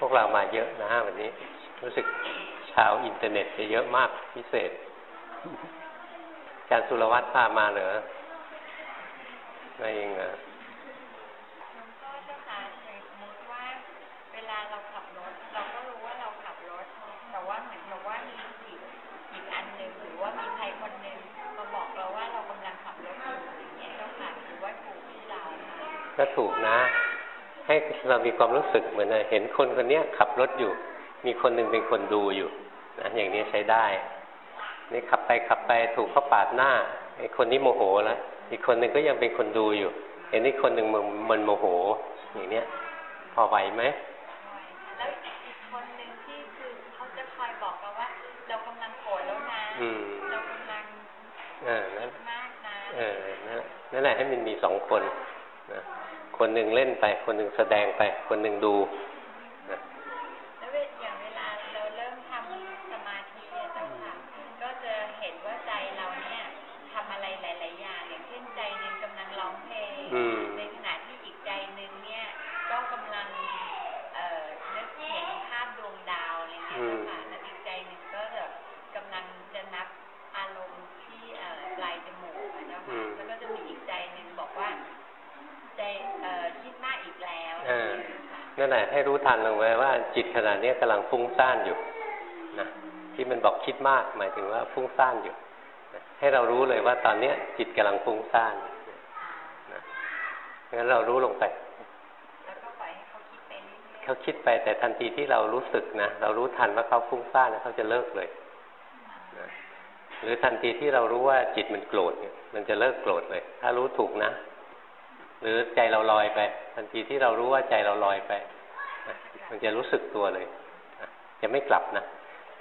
พวกเรามาเยอะนะวันนี้ รู้สึกชาวอินเทอร์เน็ตจะเยอะมากพิเศษจารย์สุรวัฒน์พามาเหรอไม่เองเหรอก็ถูกนะ ให้เรามีความรู้สึกเหมือนเห็นคนคนนี้ขับรถอยู่ มีคนหนึ่งเป็นคนดูอยู่นะอย่างนี้ใช้ได้ นี่ขับไปขับไปถูกเขาปาดหน้าไอ้คนนี้โมโหแล้วอีกคนหนึ่งก็ยังเป็นคนดูอยู่เห็นนี่คนหนึ่งมันมันโมโห อย่างเนี้ย พอไหวไหมแล้วอีกคนหนึ่งที่คือเขาจะคอยบอกเราว่า เรากำลังโกรธแล้วนะเรากำลังเออนั่นมากนะเออนั่นแหละให้มันมีสองคนนะ คนหนึ่งเล่นไป คนหนึ่งแสดงไป คนหนึ่งดู นั่นแหละให้รู้ทันลงไว้ว่าจิตขณะนี้กำลังฟุ้งซ่านอยู่นะที่มันบอกคิดมากหมายถึงว่าฟุ้งซ่านอยู่ให้เรารู้เลยว่าตอนเนี้ย จิตกำลังฟุ้งซ่านงั้นเรารู้ลงไปเขาคิดไปแต่ทันทีที่เรารู้สึกนะเรารู้ทันว่าเขาฟุ้งซ่านนะเขาจะเลิกเลยนะหรือทันทีที่เรารู้ว่าจิตมันโกรธเนี่ยมันจะเลิกโกรธเลย ถ้ารู้ถูกนะ หรือใจเราลอยไป ทันทีที่เรารู้ว่าใจเราลอยไป มันจะรู้สึกตัวเลยจะไม่กลับนะ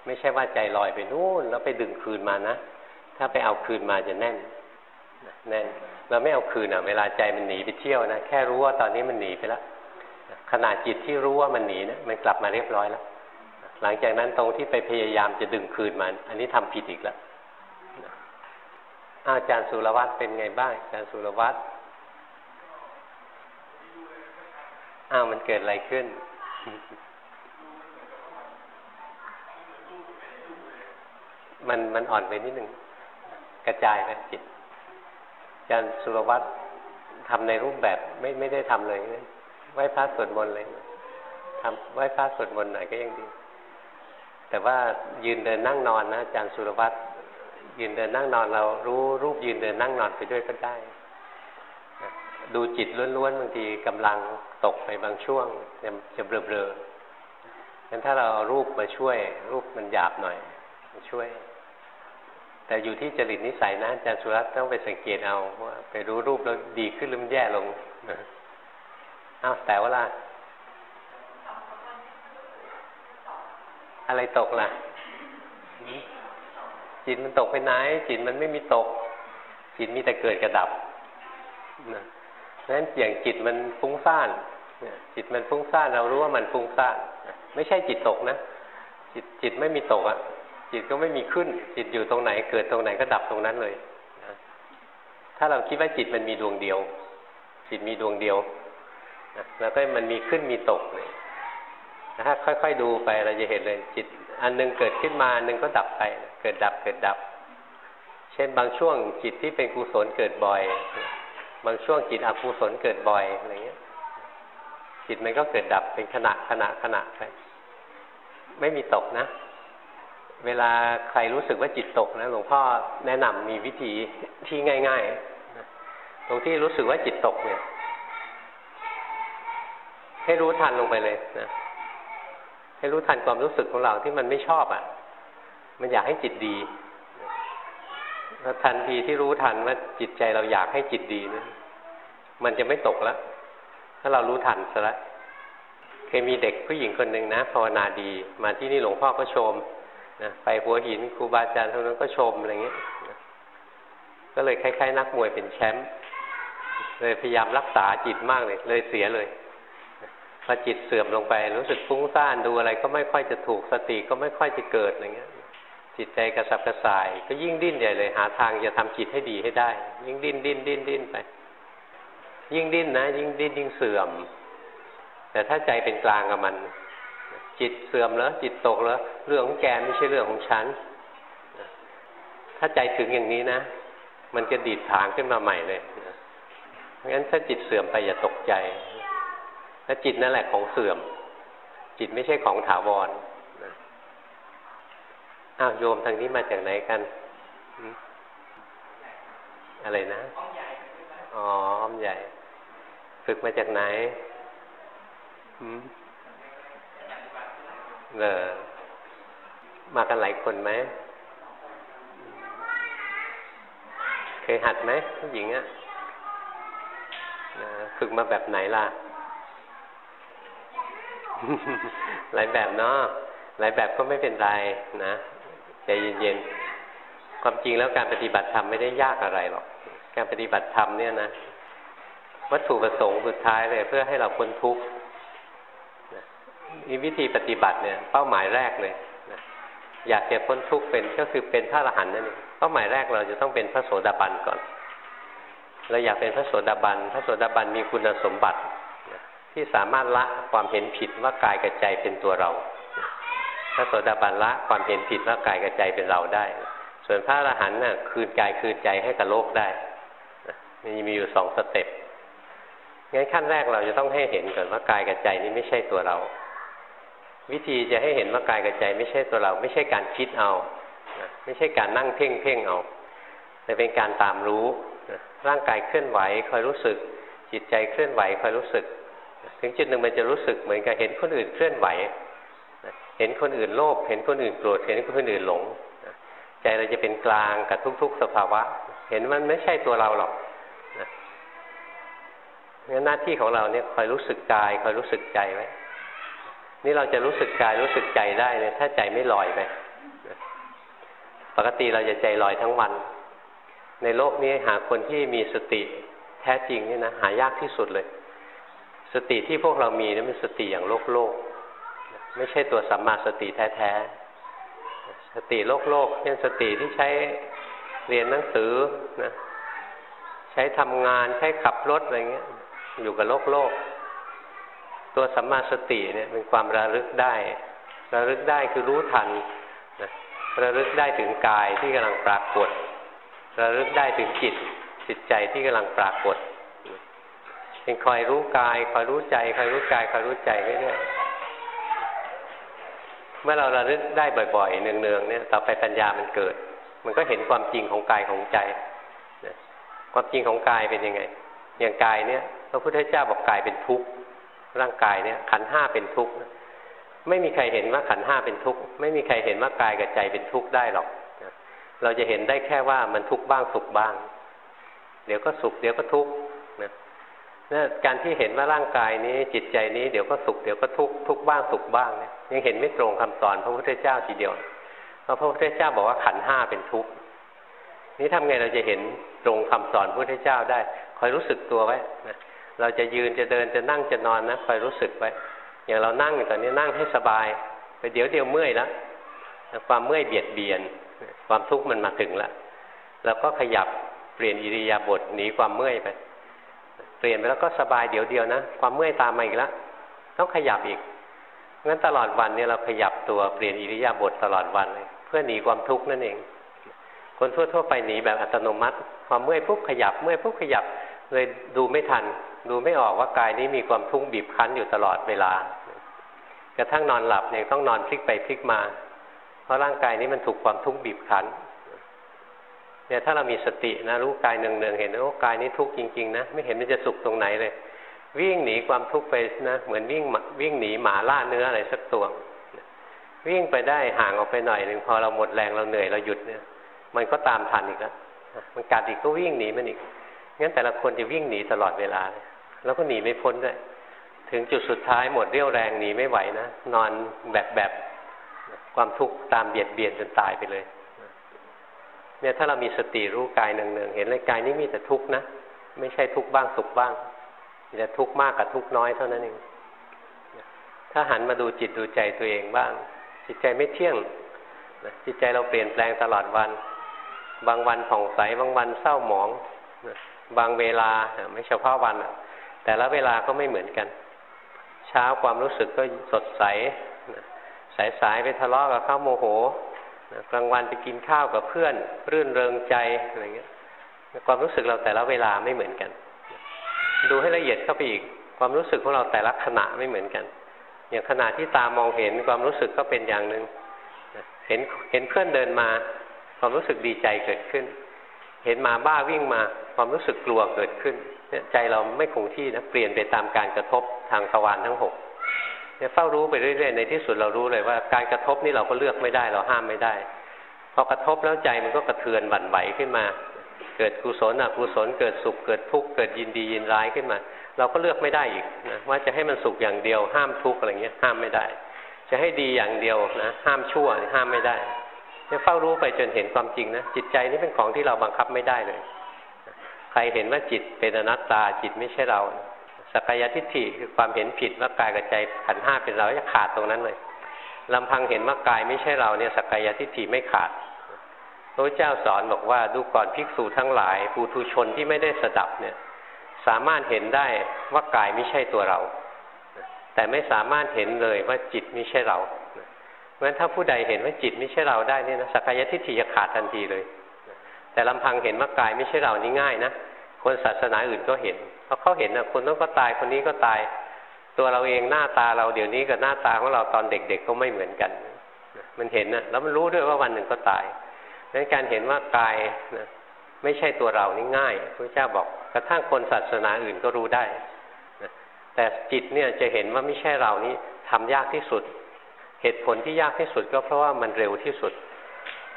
ไม่ใช่ว่าใจลอยไปนู่นแล้วไปดึงคืนมานะ ถ้าไปเอาคืนมาจะแน่นแน่นเราไม่เอาคืนอะ เวลาใจมันหนีไปเที่ยวนะแค่รู้ว่าตอนนี้มันหนีไปแล้วขณะจิตที่รู้ว่ามันหนีนะมันกลับมาเรียบร้อยแล้วหลังจากนั้นตรงที่ไปพยายามจะดึงคืนมันอันนี้ทำผิดอีกแล้วอาจารย์สุรวัตรเป็นไงบ้างอาจารย์สุรวัตร อ้าวมันเกิดอะไรขึ้น มันมันอ่อนไปนิดหนึ่ง กระจายไปจิตจารย์สุรวัตรทำในรูปแบบไม่ไม่ได้ทำเลยไหว้พระสวดมนต์เลยทำไหว้พระสวดมนต์หน่อยก็ยังดี แต่ว่ายืนเดินนั่งนอนนะอาจารย์สุรวัตรยืนเดินนั่งนอนเรารู้รูปยืนเดินนั่งนอนไปด้วยก็ได้ ดูจิตล้วนๆบางทีกำลังตกไปบางช่วงจะเบลอๆงั้นถ้าเราเอารูปมาช่วย รูปมันหยาบหน่อยมาช่วย แต่อยู่ที่จริตนิสัยนะอาจารย์สุรัตน์ต้องไปสังเกตเอาว่าไปรู้รูปแล้วดีขึ้นหรือมันแย่ลงอ้าวแต่ว่าล่ะอะไรตกล่ะ จิตมันตกไปไหน จิตมันไม่มีตก จิตมีแต่เกิดกระดับนะ นั้นอย่างจิตมันฟุ้งซ่านจิตมันฟุ้งซ่านเรารู้ว่ามันฟุ้งซ่านไม่ใช่จิตตกนะ จิตจิตไม่มีตกอะ่ะ จิตก็ไม่มีขึ้น จิตอยู่ตรงไหนเกิดตรงไหนก็ดับตรงนั้นเลยถ้าเราคิดว่าจิตมันมีดวงเดียว จิตมีดวงเดียวแล้วก็มันมีขึ้นมีตกเลยถ้าค่อย ๆ ดูไปเราจะเห็นเลย จิต อันนึงเกิดขึ้นมาอันนึงก็ดับไป เกิดดับเกิดดับ เช่นบางช่วงจิตที่เป็นกุศลเกิดบ่อย บางช่วงจิตอกุศลเกิดบ่อยอะไรเงี้ย จิตมันก็เกิดดับเป็นขณะขณะขณะไปไม่มีตกนะ เวลาใครรู้สึกว่าจิตตกนะหลวงพ่อแนะนำมีวิธีที่ง่ายๆ ตรงที่รู้สึกว่าจิตตกเนี่ย ให้รู้ทันลงไปเลยนะให้รู้ทันความรู้สึกของเราที่มันไม่ชอบอะ่ะ มันอยากให้จิตดี แล้วทันทีที่รู้ทันว่าจิตใจเราอยากให้จิตดีนะมันจะไม่ตกแล้วถ้าเรารู้ทันซะละเคยมีเด็กผู้หญิงคนหนึ่งนะภาวนาดี มาที่นี่หลวงพ่อก็ชมนะไปหัวหินครูบาอาจารย์ทั้งนั้นก็ชมอะไรเงี้ยก็เลยคล้ายๆ นักมวยเป็นแชมป์เลยพยายามรักษาจิตมากเลย เลยเสียเลยพอจิตเสื่อมลงไป รู้สึกฟุ้งซ่านดูอะไร ก็ไม่ค่อยจะถูกสติก็ไม่ค่อยจะเกิดอะไรเงี้ย จิตใจกระสับกระส่าย ก็ยิ่งดิ้นใหญ่เลย หาทางจะทำจิตให้ดีให้ได้ ยิ่งดิ้นดิ้นดิ้นดิ้นไป ยิ่งดิ้นนะ ยิ่งดิ้นยิ่งเสื่อม แต่ถ้าใจเป็นกลางกับมัน จิตเสื่อมแล้วจิตตกแล้วเรื่องของแกไม่ใช่เรื่องของฉันถ้าใจถึงอย่างนี้นะ มันจะดีดทางขึ้นมาใหม่เลยงั้นถ้าจิตเสื่อมไปอย่าตกใจถ้าจิตนั่นแหละของเสื่อม จิตไม่ใช่ของถาวร อ้าวโยมทางนี้มาจากไหนกัน อะไรนะอ๋ออ้อมใหญ่ ฝึกมาจากไหนเออมากันหลายคนไหมเคยหัดไหมผู้หญิงอะฝึกมาแบบไหนล่ะ หลายแบบเนาะหลายแบบก็ไม่เป็นไรนะ ใจเย็นๆ ความจริงแล้วการปฏิบัติธรรมไม่ได้ยากอะไรหรอก การปฏิบัติธรรมเนี่ยนะวัตถุประสงค์สุดท้ายเลยเพื่อให้เราพ้นทุกข์มีวิธีปฏิบัติเนี่ย เป้าหมายแรกเลยนะอยากจะพ้นทุกข์เป็นก็คือเป็นพระอรหันต์นั่นเองเป้าหมายแรกเราจะต้องเป็นพระโสดาบันก่อน เราอยากเป็นพระโสดาบัน พระโสดาบันมีคุณสมบัติที่สามารถละความเห็นผิดว่ากายกับใจเป็นตัวเรา ระโสดาบันละความเห็นผิดว่ากายกับใจเป็นเราได้ ส่วนพระอรหันต์น่ะคืนกายคืนใจให้กับโลกได้มันมีอยู่สองสเต็ปงั้นขั้นแรกเราจะต้องให้เห็นก่อนว่ากายกับใจนี้ไม่ใช่ตัวเรา วิธีจะให้เห็นว่ากายกับใจไม่ใช่ตัวเรา ไม่ใช่การคิดเอา ไม่ใช่การนั่งเพ่งเพ่งเอา แต่เป็นการตามรู้ ร่างกายเคลื่อนไหวคอยรู้สึก จิตใจเคลื่อนไหวคอยรู้สึก ถึงจุดหนึ่งมันจะรู้สึกเหมือนกับเห็นคนอื่นเคลื่อนไหว เห็นคนอื่นโลภเห็นคนอื่นโกรธเห็นคนอื่นหลงใจเราจะเป็นกลางกับทุก ๆ สภาวะ เห็นมันไม่ใช่ตัวเราหรอกงั้นหน้าที่ของเราเนี่ยคอยรู้สึกกายคอยรู้สึกใจไว้ นี่เราจะรู้สึกกายรู้สึกใจได้เนี่ยถ้าใจไม่ลอยไปปกติเราจะใจลอยทั้งวัน ในโลกนี้หาคนที่มีสติแท้จริงนี่นะหายากที่สุดเลย สติที่พวกเรามีนี่เป็นสติอย่างโลกโลก ไม่ใช่ตัวสัมมาสติแท้ๆ สติโลกโลกเช่นสติที่ใช้เรียนหนังสือนะใช้ทำงานใช้ขับรถอะไรเงี้ย อยู่กับโลกโลก ตัวสัมมาสติเนี่ยเป็นความระลึกได้ระลึกได้คือรู้ทันนะระลึกได้ถึงกายที่กำลังปรากฏระลึกได้ถึงจิตจิตใจที่กำลังปรากฏเป็นคอยรู้กายคอยรู้ใจคอยรู้กายคอยรู้ใจเรื่อยๆ เมื่อเราระลึกได้บ่อยๆเนืองๆเนี่ยต่อไปปัญญามันเกิด มันก็เห็นความจริงของกายของใจความจริงของกายเป็นยังไง อย่างกายเนี่ยพระพุทธเจ้าบอกกายเป็นทุกข์ร่างกายเนี่ย ขันห้าเป็นทุกข์ไม่มีใครเห็นว่าขันห้าเป็นทุกข์ไม่มีใครเห็นว่ากายกับใจเป็นทุกข์ได้หรอกเราจะเห็นได้แค่ว่ามันทุกข์บ้างสุขบ้าง เดี๋ยวก็สุข เดี๋ยวก็ทุกข์ นี่การที่เห็นว่าร่างกายนี้จิตใจนี้เดี๋ยวก็สุขเดี๋ยวก็ทุกข์ทุกบ้างสุขบ้างเนี่ยยังเห็นไม่ตรงคำสอนพระพุทธเจ้าทีเดียวเพราะพระพุทธเจ้าบอกว่าขันห้าเป็นทุกข์นี่ทำไงเราจะเห็นตรงคำสอนพระพุทธเจ้าได้ คอยรู้สึกตัวไว้นะเราจะยืนจะเดินจะนั่งจะนอนนะคอยรู้สึกไว้อย่างเรานั่งตอนนี้นั่งให้สบาย ไปเดี๋ยวเดียวเมื่อยแล้วความเมื่อยเบียดเบียน ความทุกข์มันมาถึงแล้วเราก็ขยับเปลี่ยนอิริยาบถหนีความเมื่อยไป เปลี่ยนไปแล้วก็สบายเดี๋ยวเดียวนะ ความเมื่อยตามมาอีกแล้วต้องขยับอีกงั้นตลอดวันเนี่ยเราขยับตัวเปลี่ยนอิริยาบถตลอดวันเลยเพื่อหนีความทุกข์นั่นเอง คนทั่วๆไปหนีแบบอัตโนมัติความเมื่อยปุ๊บขยับเมื่อยปุ๊บขยับเลยดูไม่ทัน ดูไม่ออกว่ากายนี้มีความทุกข์บีบคั้นอยู่ตลอดเวลากระทั่งนอนหลับเนี่ยต้องนอนพลิกไปพลิกมา เพราะร่างกายนี้มันถูกความทุกข์บีบคั้น เนี่ยถ้าเรามีสตินะรู้กายเนืองๆเห็นว่ากายนี้ทุกข์จริงๆนะไม่เห็นมันจะสุขตรงไหนเลย วิ่งหนีความทุกข์ไปนะเหมือนวิ่งวิ่งหนีหมาล่าเนื้ออะไรสักตัววิ่งไปได้ห่างออกไปหน่อยหนึ่งพอเราหมดแรงเราเหนื่อยเราหยุดเนี่ย มันก็ตามทันอีกแล้วมันกัดอีกก็วิ่งหนีมันอีกงั้นแต่ละคนจะวิ่งหนีตลอดเวลา แล้วก็หนีไม่พ้นด้วยถึงจุดสุดท้ายหมดเรี่ยวแรงหนีไม่ไหวนะนอนแบบแบบความทุกข์ตามเบียดเบียนจนตายไปเลย เนี่ยถ้าเรามีสติรู้กายเนืองๆเห็นเลยกายนี้มีแต่ทุกข์นะ ไม่ใช่ทุกข์บ้างสุขบ้างมีแต่ทุกข์มากกับทุกข์น้อยเท่านั้นเองถ้าหันมาดูจิตดูใจตัวเองบ้าง จิตใจไม่เที่ยงจิตใจเราเปลี่ยนแปลงตลอดวัน บางวันผ่องใสบางวันเศร้าหมอง บางเวลาไม่เฉพาะวันแต่ละเวลาก็ไม่เหมือนกัน เช้าความรู้สึกก็สดใส สายสายไปทะเลาะกับเขาโมโห กลางวันไปกินข้าวกับเพื่อน รื่นเริงใจอะไรเงี้ยความรู้สึกเราแต่ละเวลาไม่เหมือนกัน ดูให้ละเอียดเข้าไปอีก ความรู้สึกของเราแต่ละขณะไม่เหมือนกัน อย่างขณะที่ตามองเห็นความรู้สึกก็เป็นอย่างหนึ่งเห็นเห็นเพื่อนเดินมา ความรู้สึกดีใจเกิดขึ้น เห็นมาบ้าวิ่งมา ความรู้สึกกลัวเกิดขึ้นใจเราไม่คงที่นะเปลี่ยนไปตามการกระทบทางทวารทั้งหก เนี่ยเฝ้ารู้ไปเรื่อยๆในที่สุดเรารู้เลยว่า การกระทบนี่เราก็เลือกไม่ได้เราห้ามไม่ได้พอกระทบแล้วใจมันก็กระเทือนบั่นไหวขึ้นมา เกิดกุศลอกุศลเกิดสุขเกิดทุกข์เกิดยินดียินร้ายขึ้นมา เราก็เลือกไม่ได้อีกนะว่าจะให้มันสุขอย่างเดียวห้ามทุกข์อะไรเงี้ยห้ามไม่ได้ จะให้ดีอย่างเดียวนะห้ามชั่วห้ามไม่ได้เนี่ยเฝ้ารู้ไปจนเห็นความจริงนะจิตใจนี่เป็นของที่เราบังคับไม่ได้เลย ใครเห็นว่าจิตเป็นอนัตตาจิตไม่ใช่เรา สักยทิฏฐิคือความเห็นผิดว่ากายกับใจขันห้าเป็นเราจะขาดตรงนั้นเลยลำพังเห็นว่ากายไม่ใช่เราเนี่ยสักยทิฏฐิไม่ขาดพระเจ้าสอนบอกว่าดูก่อนภิกษุทั้งหลายปูทุชนที่ไม่ได้สดับเนี่ย สามารถเห็นได้ว่ากายไม่ใช่ตัวเรา แต่ไม่สามารถเห็นเลยว่าจิตไม่ใช่เราเพราะฉะนั้นถ้าผู้ใดเห็นว่าจิตไม่ใช่เราได้เนี่ยนะสักยทิฏฐิจะขาดทันทีเลย แต่ลำพังเห็นว่ากายไม่ใช่เรานี่ง่ายนะ คนศาสนาอื่นก็เห็นเพราะเขาเห็นนะคนนั้นก็ตายคนนี้ก็ตาย ตัวเราเองหน้าตาเราเดี๋ยวนี้กับหน้าตาของเราตอนเด็กๆก็ไม่เหมือนกัน มันเห็นนะแล้วมันรู้ด้วยว่าวันหนึ่งก็ตายดังนั้นการเห็นว่ากายนะไม่ใช่ตัวเรานี่ง่ายพระเจ้าบอกกระทั่งคนศาสนาอื่นก็รู้ได้นะแต่จิตเนี่ยจะเห็นว่าไม่ใช่เรานี่ทำยากที่สุด เหตุผลที่ยากที่สุดก็เพราะว่ามันเร็วที่สุด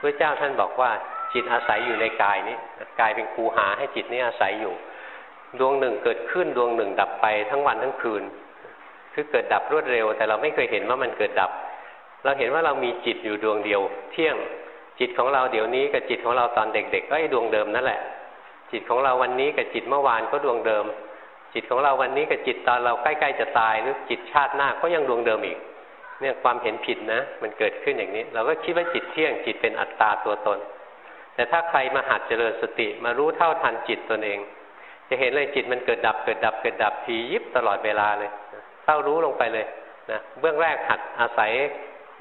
พระเจ้าท่านบอกว่า จิตอาศัยอยู่ในกายนี้กายเป็นครูหาให้จิตนี้อาศัยอยู่ ดวงหนึ่งเกิดขึ้นดวงหนึ่งดับไปทั้งวันทั้งคืน คือเกิดดับรวดเร็ว แต่เราไม่เคยเห็นว่ามันเกิดดับ เราเห็นว่าเรามีจิตอยู่ดวงเดียว เที่ยงจิตของเราเดี๋ยวนี้กับจิตของเราตอนเด็ก ๆ ก็ไอ้ดวงเดิมนั่นแหละ จิตของเราวันนี้กับจิตเมื่อวานก็ดวงเดิม จิตของเราวันนี้กับจิตตอนเราใกล้ๆจะตายหรือจิตชาติหน้าก็ยังดวงเดิมอีกเนี่ยความเห็นผิดนะ มันเกิดขึ้นอย่างนี้ เราก็คิดว่าจิตเที่ยงจิตเป็นอัตตาตัวตน แต่ถ้าใครมาหัดเจริญสติมารู้เท่าทันจิตตนเอง จะเห็นเลยจิตมันเกิดดับเกิดดับเกิดดับทียิบตลอดเวลาเลยเข้ารู้ลงไปเลยนะเบื้องแรกหัดอาศัย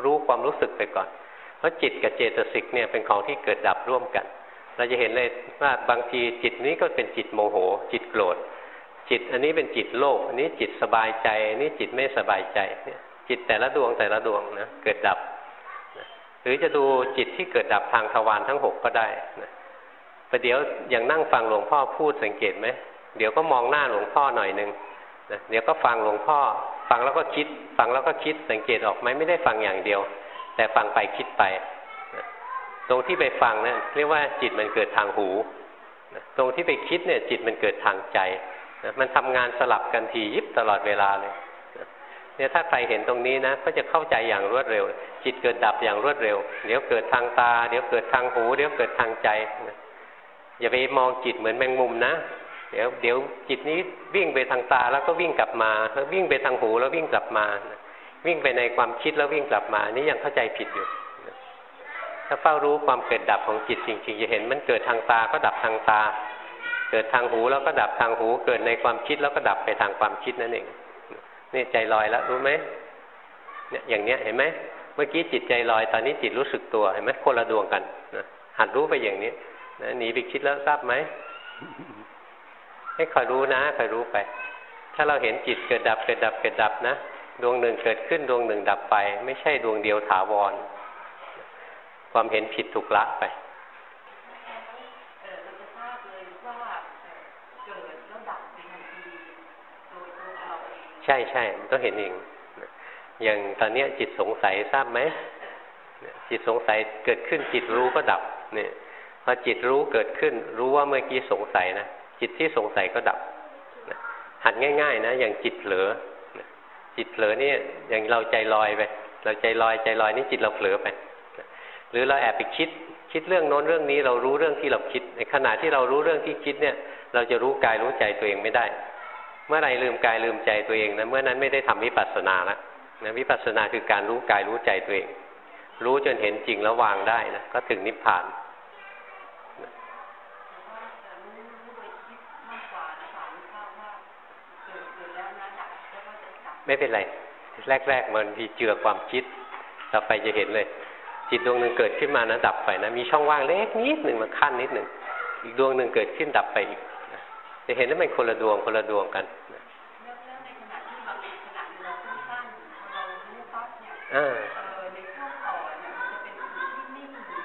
รู้ความรู้สึกไปก่อน เพราะจิตกับเจตสิกเนี่ยเป็นของที่เกิดดับร่วมกัน เราจะเห็นเลยว่าบางทีจิตนี้ก็เป็นจิตโมโห จิตโกรธ จิตอันนี้เป็นจิตโลภอันนี้จิตสบายใจอันนี้จิตไม่สบายใจจิตแต่ละดวงแต่ละดวงนะเกิดดับ หรือจะดูจิตที่เกิดดับทางทวารทั้งหกก็ได้นะประเดี๋ยวอย่างนั่งฟังหลวงพ่อพูดสังเกตไหมเดี๋ยวก็มองหน้าหลวงพ่อหน่อยหนึ่งนะเดี๋ยวก็ฟังหลวงพ่อ ฟังแล้วก็คิด ฟังแล้วก็คิดสังเกตออกไหมไม่ได้ฟังอย่างเดียว แต่ฟังไปคิดไปนะตรงที่ไปฟังนะั่นเรียกว่าจิตมันเกิดทางหูนะตรงที่ไปคิดเนี่ยจิตมันเกิดทางใจนะมันทำงานสลับกันทียิบตลอดเวลาเลย เนี่ยถ้าใครเห็นตรงนี้นะก็จะเข้าใจอย่างรวดเร็ว จิตเกิดดับอย่างรวดเร็ว เดี๋ยวเกิดทางตา เดี๋ยวเกิดทางหู เดี๋ยวเกิดทางใจอย่าไปมองจิตเหมือนแมงมุมนะเดี๋ยวเดี๋ยวจิตนี้วิ่งไปทางตาแล้วก็วิ่งกลับมาแล้ววิ่งไปทางหูแล้ววิ่งกลับมา วิ่งไปในความคิดแล้ววิ่งกลับมา นี่ยังเข้าใจผิดอยู่ถ้าเฝ้ารู้ความเกิดดับของจิตจริงๆจะเห็นมันเกิดทางตาก็ดับทางตา เกิดทางหูแล้วก็ดับทางหู เกิดในความคิดแล้วก็ดับไปทางความคิดนั่นเอง นี่ใจลอยแล้วรู้ไหมเนี่ยอย่างเนี้ยเห็นไหมเมื่อกี้จิตใจลอยตอนนี้จิตรู้สึกตัวเห็นไหมคนละดวงกันนะหัดรู้ไปอย่างนี้นะหนีไปคิดแล้วทราบไหมให้คอยรู้นะคอยรู้ไป ถ้าเราเห็นจิตเกิดดับเกิดดับเกิดดับนะดวงหนึ่งเกิดขึ้นดวงหนึ่งดับไป ไม่ใช่ดวงเดียวถาวร ความเห็นผิดถูกละไป ช่ใช่มันต้องเห็นเองอย่างตอนนี้จิตสงสัยทราบไหมจิตสงสัยเกิดขึ้นจิตรู้ก็ดับเนี่ยพอจิตรู้เกิดขึ้น รู้ว่าเมื่อกี้สงสัยนะจิตที่สงสัยก็ดับหัดง่าย ๆ นะ อย่างจิตเผลอจิตเผลอนี่อย่างเราใจลอยไปเราใจลอยใจลอยนี่จิตเราเผลอไป หรือเราแอบไปคิดคิดเรื่องโน้นเรื่องนี้เรารู้เรื่องที่เราคิดในขณะที่เรารู้เรื่องที่คิดเนี่ย เราจะรู้กายรู้ใจตัวเองไม่ได้ มื่อไรลืมกายลืมใจตัวเองนะเมื่อนั้นไม่ได้ทำวิปัสสนาแล้วนะวิปัสสนาคือการรู้กายรู้ใจตัวเอง รู้จนเห็นจริงแล้ววางได้นะก็ถึงนิพพานไม่เป็นไร แรก ๆ มันมีเจือความคิด ต่อไปจะเห็นเลย จิตดวงหนึ่งเกิดขึ้นมานะดับไปนะ มีช่องว่างเล็กนิดหนึ่งมาขั้นนิดหนึ่งอีกดวงหนึ่งเกิดขึ้นดับไปอีกจะเห็นว่ามันคนละดวงคนละดวงกัน อ่า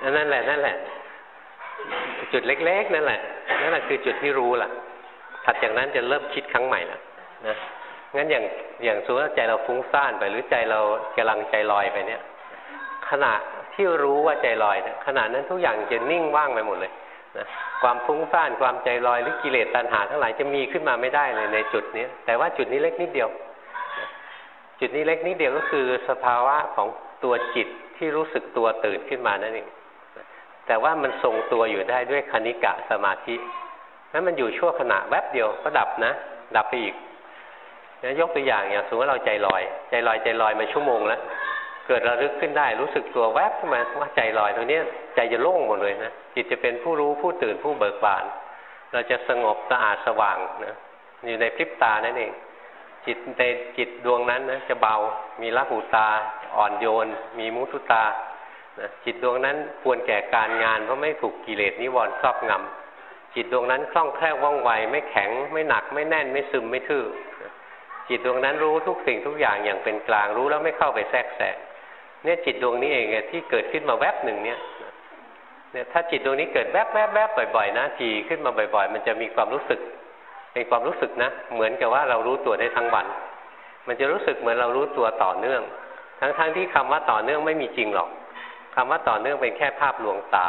อันนั่นแหละนั่นแหละ จุดเล็ก ๆ นั่นแหละนั่นแหละคือจุดที่รู้ล่ะถัดจากนั้นจะเริ่มคิดครั้งใหม่ละนะงั้นอย่างอย่างสมมติว่าใจเราฟุ้งซ่านไปหรือใจเรากำลังใจลอยไปเนี่ย ขณะที่รู้ว่าใจลอยนี่ยขณะนั้นทุกอย่างจะนิ่งว่างไปหมดเลยนะความฟุ้งซ่านความใจลอยหรือกิเลสตัณหาทั้งหลายจะมีขึ้นมาไม่ได้เลยในจุดนี้แต่ว่าจุดนี้เล็กนิดเดียว จุดนี้เล็กนิดเดียวก็คือสภาวะของตัวจิตที่รู้สึกตัวตื่นขึ้นมานั่นเองแต่ว่ามันทรงตัวอยู่ได้ด้วยคณิกะสมาธินั้นมันอยู่ชั่วขณะแวบเดียวก็ดับนะ ดับไปอีกนะยกตัวอย่างอย่างสมมติว่าเราใจลอย ใจลอยใจลอยมาชั่วโมงแล้วเกิดระลึกขึ้นได้รู้สึกตัวแวบขึ้นมาว่าใจลอยตรงนี้ใจจะโล่งหมดเลยนะจิตจะเป็นผู้รู้ผู้ตื่นผู้เบิกบาน เราจะสงบสะอาดสว่างนะอยู่ในพริบตานั่นเอง จิตในจิตดวงนั้นนะจะเบา มีละหูตา อ่อนโยน มีมุทุตานะจิตดวงนั้นควรแก่การงานเพราะไม่ถูกกิเลสนิวรณ์ครอบงำจิตดวงนั้นคล่องแคล่วว่องไว ไม่แข็ง ไม่หนัก ไม่แน่น ไม่ซึม ไม่ทื่อ จิตดวงนั้นรู้ทุกสิ่งทุกอย่างอย่างเป็นกลาง รู้แล้วไม่เข้าไปแทรกแซงเนี่ยจิตดวงนี้เองที่เกิดขึ้นมาแวบหนึ่งเนี่ยเนี่ยถ้าจิตดวงนี้เกิดแวบแวบแวบบ่อยๆนะทีขึ้นมาบ่อย ๆ มันจะมีความรู้สึก เป็นความรู้สึกนะ เหมือนกับว่าเรารู้ตัวได้ทั้งวัน มันจะรู้สึกเหมือนเรารู้ตัวต่อเนื่อง ทั้งๆทที่คำว่าต่อเนื่องไม่มีจริงหรอกคำว่าต่อเนื่องเป็นแค่ภาพลวงตา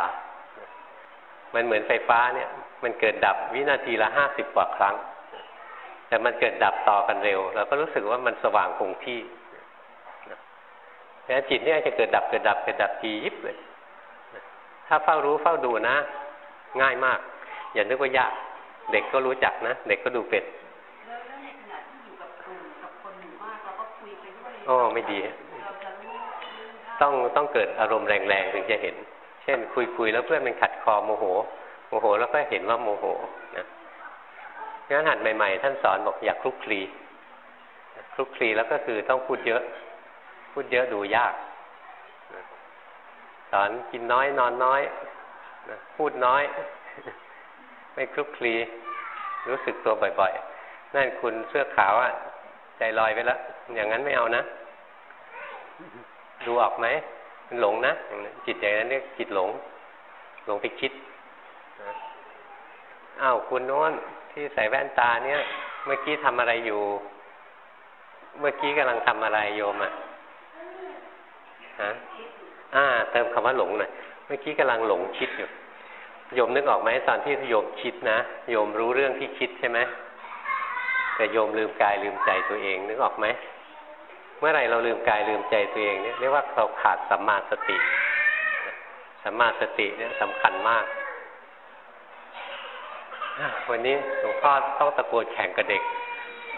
มันเหมือนไฟฟ้าเนี่ย มันเกิดดับวินาทีละห้าสิบกว่าครั้ง แต่มันเกิดดับต่อกันเร็ว เราก็รู้สึกว่ามันสว่างคงที่แล้วจิตเนี่ยจะเกิดดับเกิดดับเกิดดับทียิบเลย ถ้าเฝ้ารู้เฝ้าดูนะ ง่ายมาก อย่านึกว่ายาก เด็กก็รู้จักนะ เด็กก็ดูเป็นโอ้ไม่ดี ต้องต้องเกิดอารมณ์แรงๆถึงจะเห็น เช่น คุยคุยแล้วเพื่อนมันขัดคอโมโหโมโหแล้วก็เห็นว่าโมโหนะงั้นหัดใหม่ๆ ท่านสอนบอกอยากคลุกคลีคลุกคลีแล้วก็คือต้องพูดเยอะ พูดเยอะดูยาก สอนกินน้อยนอนน้อย พูดน้อย ไม่คลุกคลีรู้สึกตัวบ่อย ๆ นั่นคุณเสื้อขาวอะใจลอยไปแล้ว อย่างนั้นไม่เอานะ ดูออกไหมมันหลงนะจิตอย่างนั้นเรียกจิตหลง หลงไปคิดอ้าวคุณโน้นที่ใส่แว่นตาเนี่ย เมื่อกี้ทำอะไรอยู่ เมื่อกี้กำลังทำอะไรโยมอะฮะอ่า เติมคำว่าหลงหน่อยเมื่อกี้กำลังหลงคิดอยู่ โยมนึกออกไหมตอนที่โยมคิดนะโยมรู้เรื่องที่คิดใช่ไหมแต่โยมลืมกายลืมใจตัวเอง นึกออกไหมเมื่อไรเราลืมกายลืมใจตัวเองเนี่ยเรียกว่าเราขาดสัมมาสติสัมมาสติเนี่ยสำคัญมาก วันนี้หลวงพ่อต้องตะโกนแข่งกับเด็ก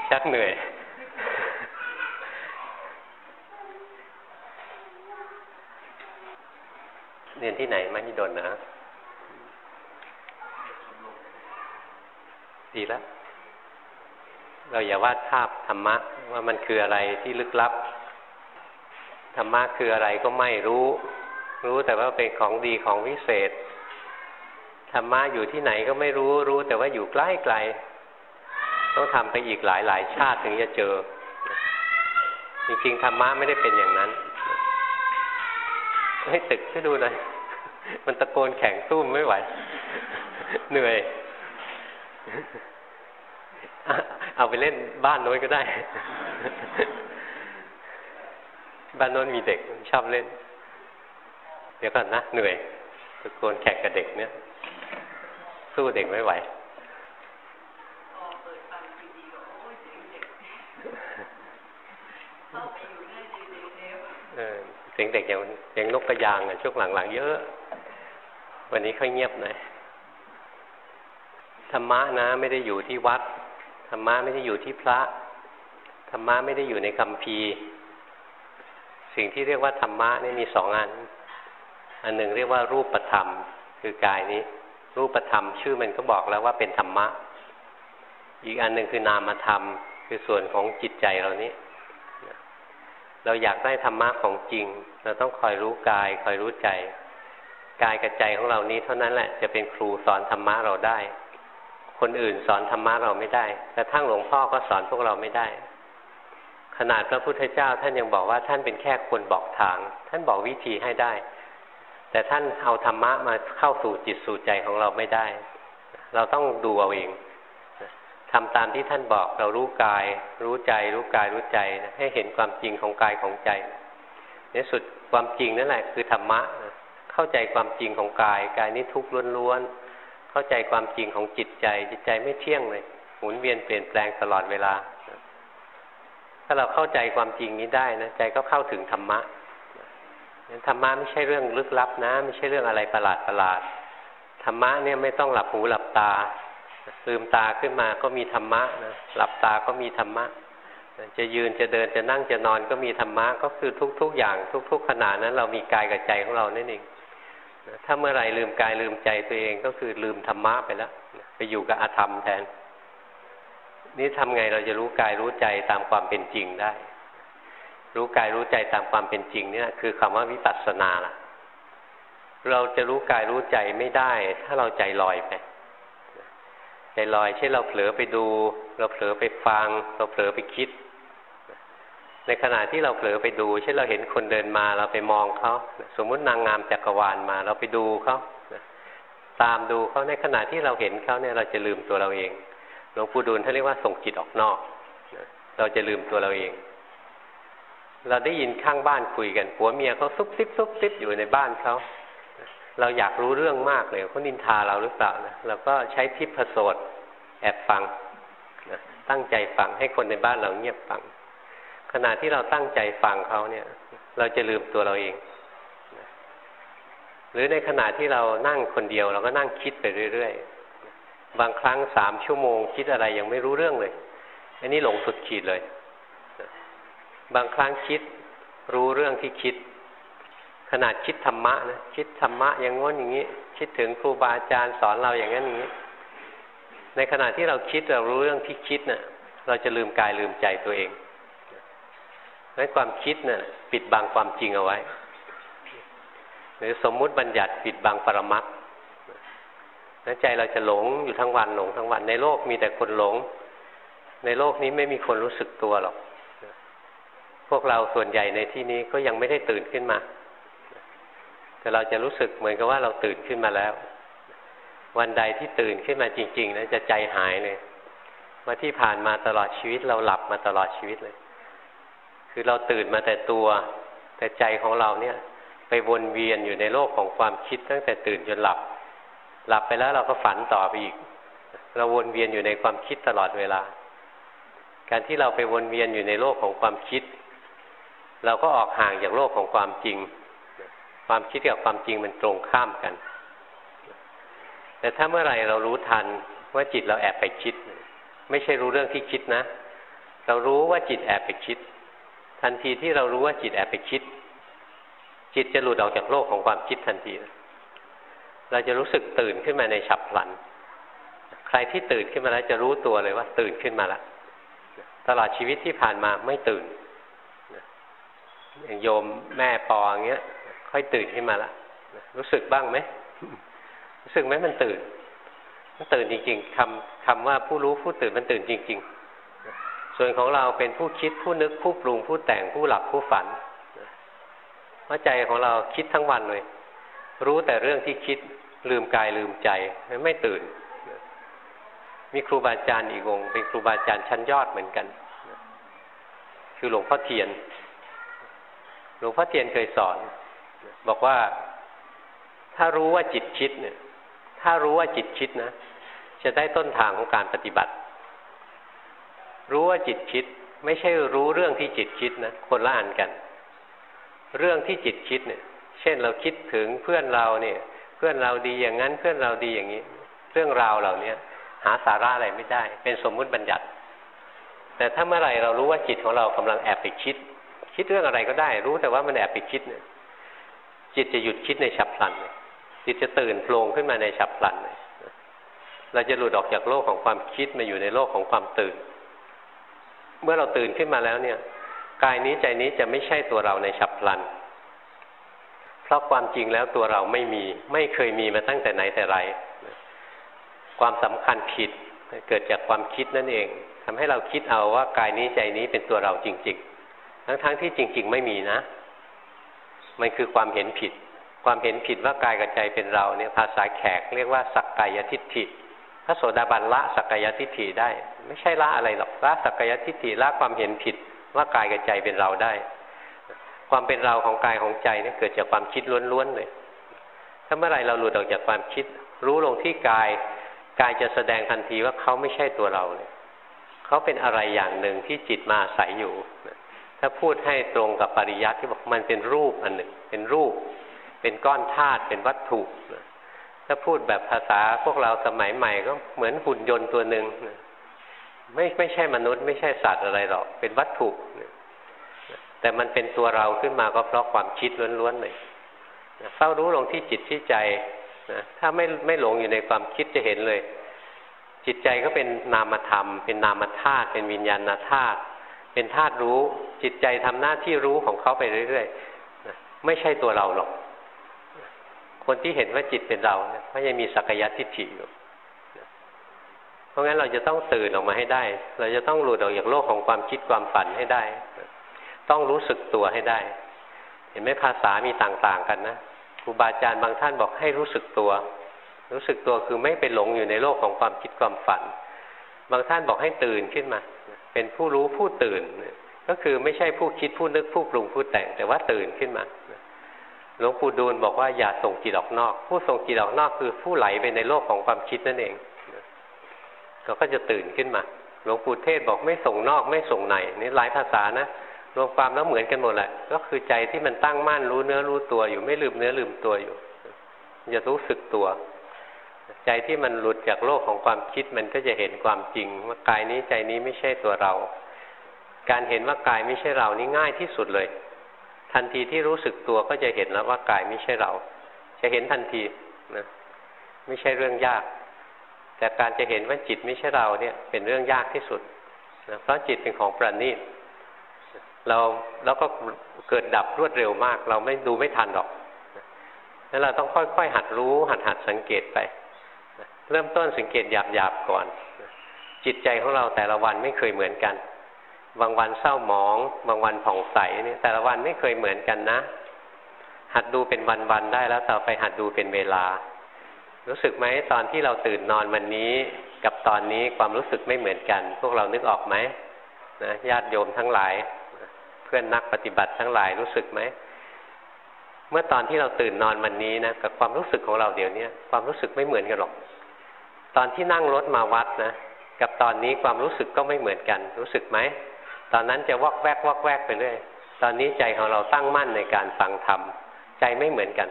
ชักเหนื่อย เรียนที่ไหนมาฮิดนนะ ดีแล้ว เราอย่าวาดภาพธรรมะ ว่ามันคืออะไรที่ลึกลับ ธรรมะคืออะไรก็ไม่รู้ รู้แต่ว่าเป็นของดีของวิเศษ ธรรมะอยู่ที่ไหนก็ไม่รู้ รู้แต่ว่าอยู่ใกล้ไกล ต้องทำไปอีกหลายหลายชาติถึงจะเจอ จริงๆธรรมะไม่ได้เป็นอย่างนั้นให้ตึกให้ดูหน่อย มันตะโกนแข่งสู้มไม่ไหว เหนื่อย เอาไปเล่นบ้านโน้นก็ได้ บ้านโน้นมีเด็กชอบเล่น เดี๋ยวก่อนนะเหนื่อยตะโกนแข่งกับเด็กเนี้ยสู้เด็กไม่ไหวเสียงเด็กอย่างอย่างนกกระยางอะช่วงหลังๆเยอะ วันนี้ค่อยเงียบหน่อย ธรรมะนะไม่ได้อยู่ที่วัด ธรรมะไม่ได้อยู่ที่พระ ธรรมะไม่ได้อยู่ในคำพีสิ่งที่เรียกว่าธรรมะนี่มีสองอัน อันหนึ่งเรียกว่ารูปธรรม คือกายนี้ รูปธรรมชื่อมันก็บอกแล้วว่าเป็นธรรมะ อีกอันหนึ่งคือนามธรรม คือส่วนของจิตใจเรานี้ เราอยากได้ธรรมะของจริง เราต้องคอยรู้กาย คอยรู้ใจกายกับใจของเรานี้เท่านั้นแหละจะเป็นครูสอนธรรมะเราได้ คนอื่นสอนธรรมะเราไม่ได้ กระทั่งหลวงพ่อก็สอนพวกเราไม่ได้ ขนาดพระพุทธเจ้าท่านยังบอกว่าท่านเป็นแค่คนบอกทาง ท่านบอกวิธีให้ได้ แต่ท่านเอาธรรมะมาเข้าสู่จิตสู่ใจของเราไม่ได้ เราต้องดูเอาเองทำตามที่ท่านบอกเรารู้กาย รู้ใจ รู้กายรู้ใจนะให้เห็นความจริงของกายของใจในสุดความจริงนั่นแหละคือธรรมะ เข้าใจความจริงของกาย กายนี้ทุกข์ล้วนๆ เข้าใจความจริงของจิตใจ จิตใจไม่เที่ยงเลยหมุนเวียนเปลี่ยนแปลงตลอดเวลา ถ้าเราเข้าใจความจริงนี้ได้นะใจก็เข้าถึงธรรมะธรรมะไม่ใช่เรื่องลึกลับนะ ไม่ใช่เรื่องอะไรประหลาดประหลาดธรรมะเนี่ยไม่ต้องหลับหูหลับตา ลืมตาขึ้นมาก็มีธรรมะนะหลับตาก็มีธรรมะ จะยืนจะเดินจะนั่งจะนอนก็มีธรรมะ ก็คือทุก ๆ อย่างทุก ๆ ขณะนั้น เรามีกายกับใจของเรานั่นเอง ถ้าเมื่อไหร่ลืมกายลืมใจตัวเองก็คือลืมธรรมะไปแล้วไปอยู่กับอาธรรมแทน นี่ทำไงเราจะรู้กายรู้ใจตามความเป็นจริงได้ รู้กายรู้ใจตามความเป็นจริงเนี่ย คือคำว่าวิปัสสนาล่ะ เราจะรู้กายรู้ใจไม่ได้ ถ้าเราใจลอยไปใจลอยเช่นเราเผลอไปดู เราเผลอไปฟัง เราเผลอไปคิด ในขณะที่เราเผลอไปดู เช่นเราเห็นคนเดินมาเราไปมองเขาสมมุตินางงามจักรวาลมา เราไปดูเขาตามดูเขาในขณะที่เราเห็นเขาเนี่ยเราจะลืมตัวเราเองหลวงปู่ดูลท่านเรียกว่าส่งจิตออกนอกเราจะลืมตัวเราเอง เราได้ยินข้างบ้านคุยกันผัวเมียเขาซุบซิบซุบซิบอยู่ในบ้านเขาเราอยากรู้เรื่องมากเลยเขานินทาเราหรือเปล่านะเราก็ใช้ทิพโสดแอบฟังตั้งใจฟังให้คนในบ้านเราเงียบฟัง ขณะที่เราตั้งใจฟังเขาเนี่ย เราจะลืมตัวเราเอง หรือในขณะที่เรานั่งคนเดียว เราก็นั่งคิดไปเรื่อยๆ บางครั้งสามชั่วโมง คิดอะไรยังไม่รู้เรื่องเลย อันนี้หลงสุดขีดเลย บางครั้งคิดรู้เรื่องที่คิด ขนาดคิดธรรมะนะคิดธรรมะอย่างง้นอย่างนี้ คิดถึงครูบาอาจารย์สอนเราอย่างนั้นอย่างนี้ ในขณะที่เราคิดเรารู้เรื่องที่คิดเนะ่ะ เราจะลืมกายลืมใจตัวเอง นั้นความคิดนะ่ะปิดบังความจริงเอาไว้ หรือสมมุติบัญญัติปิดบังปรมัตนั้นใจเราจะหลงอยู่ทั้งวันหลงทั้งวันในโลกมีแต่คนหลง ในโลกนี้ไม่มีคนรู้สึกตัวหรอก พวกเราส่วนใหญ่ในที่นี้ก็ยังไม่ได้ตื่นขึ้นมา แต่เราจะรู้สึกเหมือนกับว่าเราตื่นขึ้นมาแล้ว วันใดที่ตื่นขึ้นมาจริงๆนะจะใจหายเลยว่าที่ผ่านมาตลอดชีวิตเราหลับมาตลอดชีวิตเลย คือเราตื่นมาแต่ตัว แต่ใจของเราเนี่ย ไปวนเวียนอยู่ในโลกของความคิดตั้งแต่ตื่นจนหลับ หลับไปแล้วเราก็ฝันต่อไปอีก เราวนเวียนอยู่ในความคิดตลอดเวลา การที่เราไปวนเวียนอยู่ในโลกของความคิด เราก็ออกห่างจากโลกของความจริง ความคิดกับความจริงมันตรงข้ามกัน แต่ถ้าเมื่อไหร่เรารู้ทันว่าจิตเราแอบไปคิด ไม่ใช่รู้เรื่องที่คิดนะ เรารู้ว่าจิตแอบไปคิด ทันทีที่เรารู้ว่าจิตแอบไปคิด จิตจะหลุดออกจากโลกของความคิดทันที เราจะรู้สึกตื่นขึ้นมาในฉับพลัน ใครที่ตื่นขึ้นมาแล้วจะรู้ตัวเลยว่า ตื่นขึ้นมาแล้วตลอดชีวิตที่ผ่านมาไม่ตื่นอย่างโยมแม่ปออย่างเงี้ย ค่อยตื่นขึ้นมาละรู้สึกบ้างไหมรู้สึกไหมมันตื่น มันตื่นจริง ๆคำคำว่าผู้รู้ผู้ตื่นมันตื่นจริง ๆ ส่วนของเราเป็นผู้คิดผู้นึกผู้ปรุงผู้แต่งผู้หลับผู้ฝันเพราใจของเราคิดทั้งวันเลย รู้แต่เรื่องที่คิดลืมกายลืมใจไม่ตื่น มีครูบาอาจารย์อีกองเป็นครูบาอาจารย์ชั้นยอดเหมือนกัน คือหลวงพ่อเทียน หลวงพ่อเทียนเคยสอน บอกว่าถ้ารู้ว่าจิตคิดเนี่ย ถ้ารู้ว่าจิตคิดนะจะได้ต้นทางของการปฏิบัติ รู้ว่าจิตคิด ไม่ใช่รู้เรื่องที่จิตคิดนะคนละอันกัน เรื่องที่จิตคิดเนี่ย เช่นเราคิดถึงเพื่อนเราเนี่ย เพื่อนเราดีอย่างนั้นเพื่อนเราดีอย่างนี้ เรื่องราวเหล่านี้หาสาระอะไรไม่ได้ เป็นสมมุติบัญญัติ แต่ถ้าเมื่อไหร่เรารู้ว่าจิตของเรากำลังแอบไปคิด คิดเรื่องอะไรก็ได้ รู้แต่ว่ามันแอบไปคิดเนี่ยจิตจะหยุดคิดในฉับพลันจิตจะตื่นโผล่ขึ้นมาในฉับพลันเราจะหลุดออกจากโลกของความคิดมาอยู่ในโลกของความตื่น เมื่อเราตื่นขึ้นมาแล้วเนี่ย กายนี้ใจนี้จะไม่ใช่ตัวเราในฉับพลัน เพราะความจริงแล้วตัวเราไม่มี ไม่เคยมีมาตั้งแต่ไหนแต่ไร ความสำคัญผิดเกิดจากความคิดนั่นเองทำให้เราคิดเอาว่ากายนี้ใจนี้เป็นตัวเราจริง ๆ ทั้งๆทที่จริง ๆ ไม่มีนะ มันคือความเห็นผิด ความเห็นผิดว่ากายกับใจเป็นเราเนี่ยภาษาแขกเรียกว่าสักกายทิฏฐิ ระโสดาบันละสักกายทิฏฐิได้ ไม่ใช่ละอะไรหรอกละสักกายทิฏฐิละความเห็นผิดว่ากายกับใจเป็นเราได้ ความเป็นเราของกายของใจนี่เกิดจากความคิดล้วนๆเลย ถ้าเมื่อไรเราหลุดออกจากความคิด รู้ลงที่กาย กายจะแสดงทันทีว่าเขาไม่ใช่ตัวเราเลยเขาเป็นอะไรอย่างหนึ่งที่จิตมาอาศัยอยู่ ถ้าพูดให้ตรงกับปริยัติที่บอกมันเป็นรูปอันหนึ่ง เป็นรูป เป็นก้อนธาตุเป็นวัตถุ ถ้าพูดแบบภาษาพวกเราสมัยใหม่ก็เหมือนหุ่นยนต์ตัวหนึ่งไม่ไม่ใช่มนุษย์ ไม่ใช่สัตว์อะไรหรอก เป็นวัตถุ แต่มันเป็นตัวเราขึ้นมาก็เพราะความคิดล้วนๆเลยเฝ้ารู้ลงที่จิตที่ใจนะถ้าไม่ไม่หลงอยู่ในความคิดจะเห็นเลย จิตใจก็เป็นนามธรรม เป็นนามธาตุเป็นวิญญาณธาตุเป็นธาตุรู้ จิตใจทำหน้าที่รู้ของเขาไปเรื่อยๆไม่ใช่ตัวเราหรอก คนที่เห็นว่าจิตเป็นเราเนี่ยก็ยังมีสักยะทิฏฐิอยู่เพราะงั้นเราจะต้องตื่นออกมาให้ได้ เราจะต้องหลุดออกจากโลกของความคิดความฝันให้ได้ ต้องรู้สึกตัวให้ได้ เห็นไหมภาษามีต่างๆกันนะครูบาอาจารย์บางท่านบอกให้รู้สึกตัว รู้สึกตัวคือไม่ไปหลงอยู่ในโลกของความคิดความฝัน บางท่านบอกให้ตื่นขึ้นมา เป็นผู้รู้ผู้ตื่น ก็คือไม่ใช่ผู้คิดผู้นึกผู้ปรุงผู้แต่ง แต่ว่าตื่นขึ้นมา หลวงปู่ดูลบอกว่าอย่าส่งจิตออกนอก ผู้ส่งจิตออกนอกคือผู้ไหลไปในโลกของความคิดนั่นเองเราก็จะตื่นขึ้นมาหลวงปู่เทศบอกไม่ส่งนอกไม่ส่งในนี่หลายภาษานะรวมความแล้วเหมือนกันหมดแหละ ก็คือใจที่มันตั้งมั่นรู้เนื้อรู้ตัวอยู่ไม่ลืมเนื้อลืมตัวอยู่จะรู้สึกตัว ใจที่มันหลุดจากโลกของความคิดมันก็จะเห็นความจริง ว่ากายนี้ใจนี้ไม่ใช่ตัวเรา การเห็นว่ากายไม่ใช่เรานี่ง่ายที่สุดเลย ทันทีที่รู้สึกตัวก็จะเห็นแล้วว่ากายไม่ใช่เรา จะเห็นทันทีนะไม่ใช่เรื่องยาก แต่การจะเห็นว่าจิตไม่ใช่เราเนี่ยเป็นเรื่องยากที่สุดนะเพราะจิตเป็นของประณีตเราแล้วก็เกิดดับรวดเร็วมาก เราไม่ดูไม่ทันหรอกนั้นเราต้องค่อยๆ หัดรู้ หัดหัดสังเกตไป เริ่มต้นสังเกตหยาบๆก่อน จิตใจของเราแต่ละวันไม่เคยเหมือนกัน บางวันเศร้าหมอง บางวันผ่องใสเนี่ยแต่ละวันไม่เคยเหมือนกันนะ หัดดูเป็นวันๆได้แล้วต่อไปหัดดูเป็นเวลา รู้สึกไหมตอนที่เราตื่นนอนวันนี้ กับตอนนี้ความรู้สึกไม่เหมือนกัน พวกเรานึกออกไหมนะญาติโยมทั้งหลาย เพื่อนนักปฏิบัติทั้งหลายรู้สึกไหมเมื่อตอนที่เราตื่นนอนวันนี้นะกับความรู้สึกของเราเดี๋ยวนี้ความรู้สึกไม่เหมือนกันหรอก ตอนที่นั่งรถมาวัดนะ กับตอนนี้ความรู้สึกก็ไม่เหมือนกัน รู้สึกไหม ตอนนั้นจะวอกแวกวอกแวกไปเรื่อย ตอนนี้ใจของเราตั้งมั่นในการฟังธรรม ใจไม่เหมือนกัน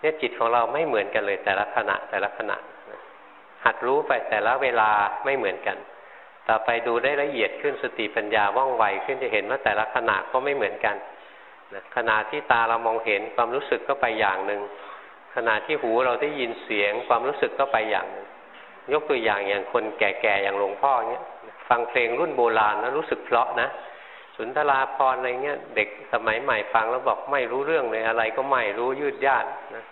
เนี่ยจิตของเราไม่เหมือนกันเลย แต่ละขณะแต่ละขณะ หัดรู้ไปแต่ละเวลาไม่เหมือนกัน ต่อไปดูได้ละเอียดขึ้นสติปัญญาว่องไวขึ้นจะเห็นว่าแต่ละขณะก็ไม่เหมือนกันขณะที่ตาเรามองเห็นความรู้สึกก็ไปอย่างหนึ่งขณะที่หูเราได้ยินเสียงความรู้สึกก็ไปอย่างหนึ่งยกตัวอย่างอย่างคนแก่ๆอย่างหลวงพ่อเนี้ย ฟังเพลงรุ่นโบราณแล้วรู้สึกเพราะนะสุนทราพรอะไรเงี้ยเด็กสมัยใหม่ฟังแล้วบอกไม่รู้เรื่องเลยอะไรก็ไม่รู้ยืดยาดนะ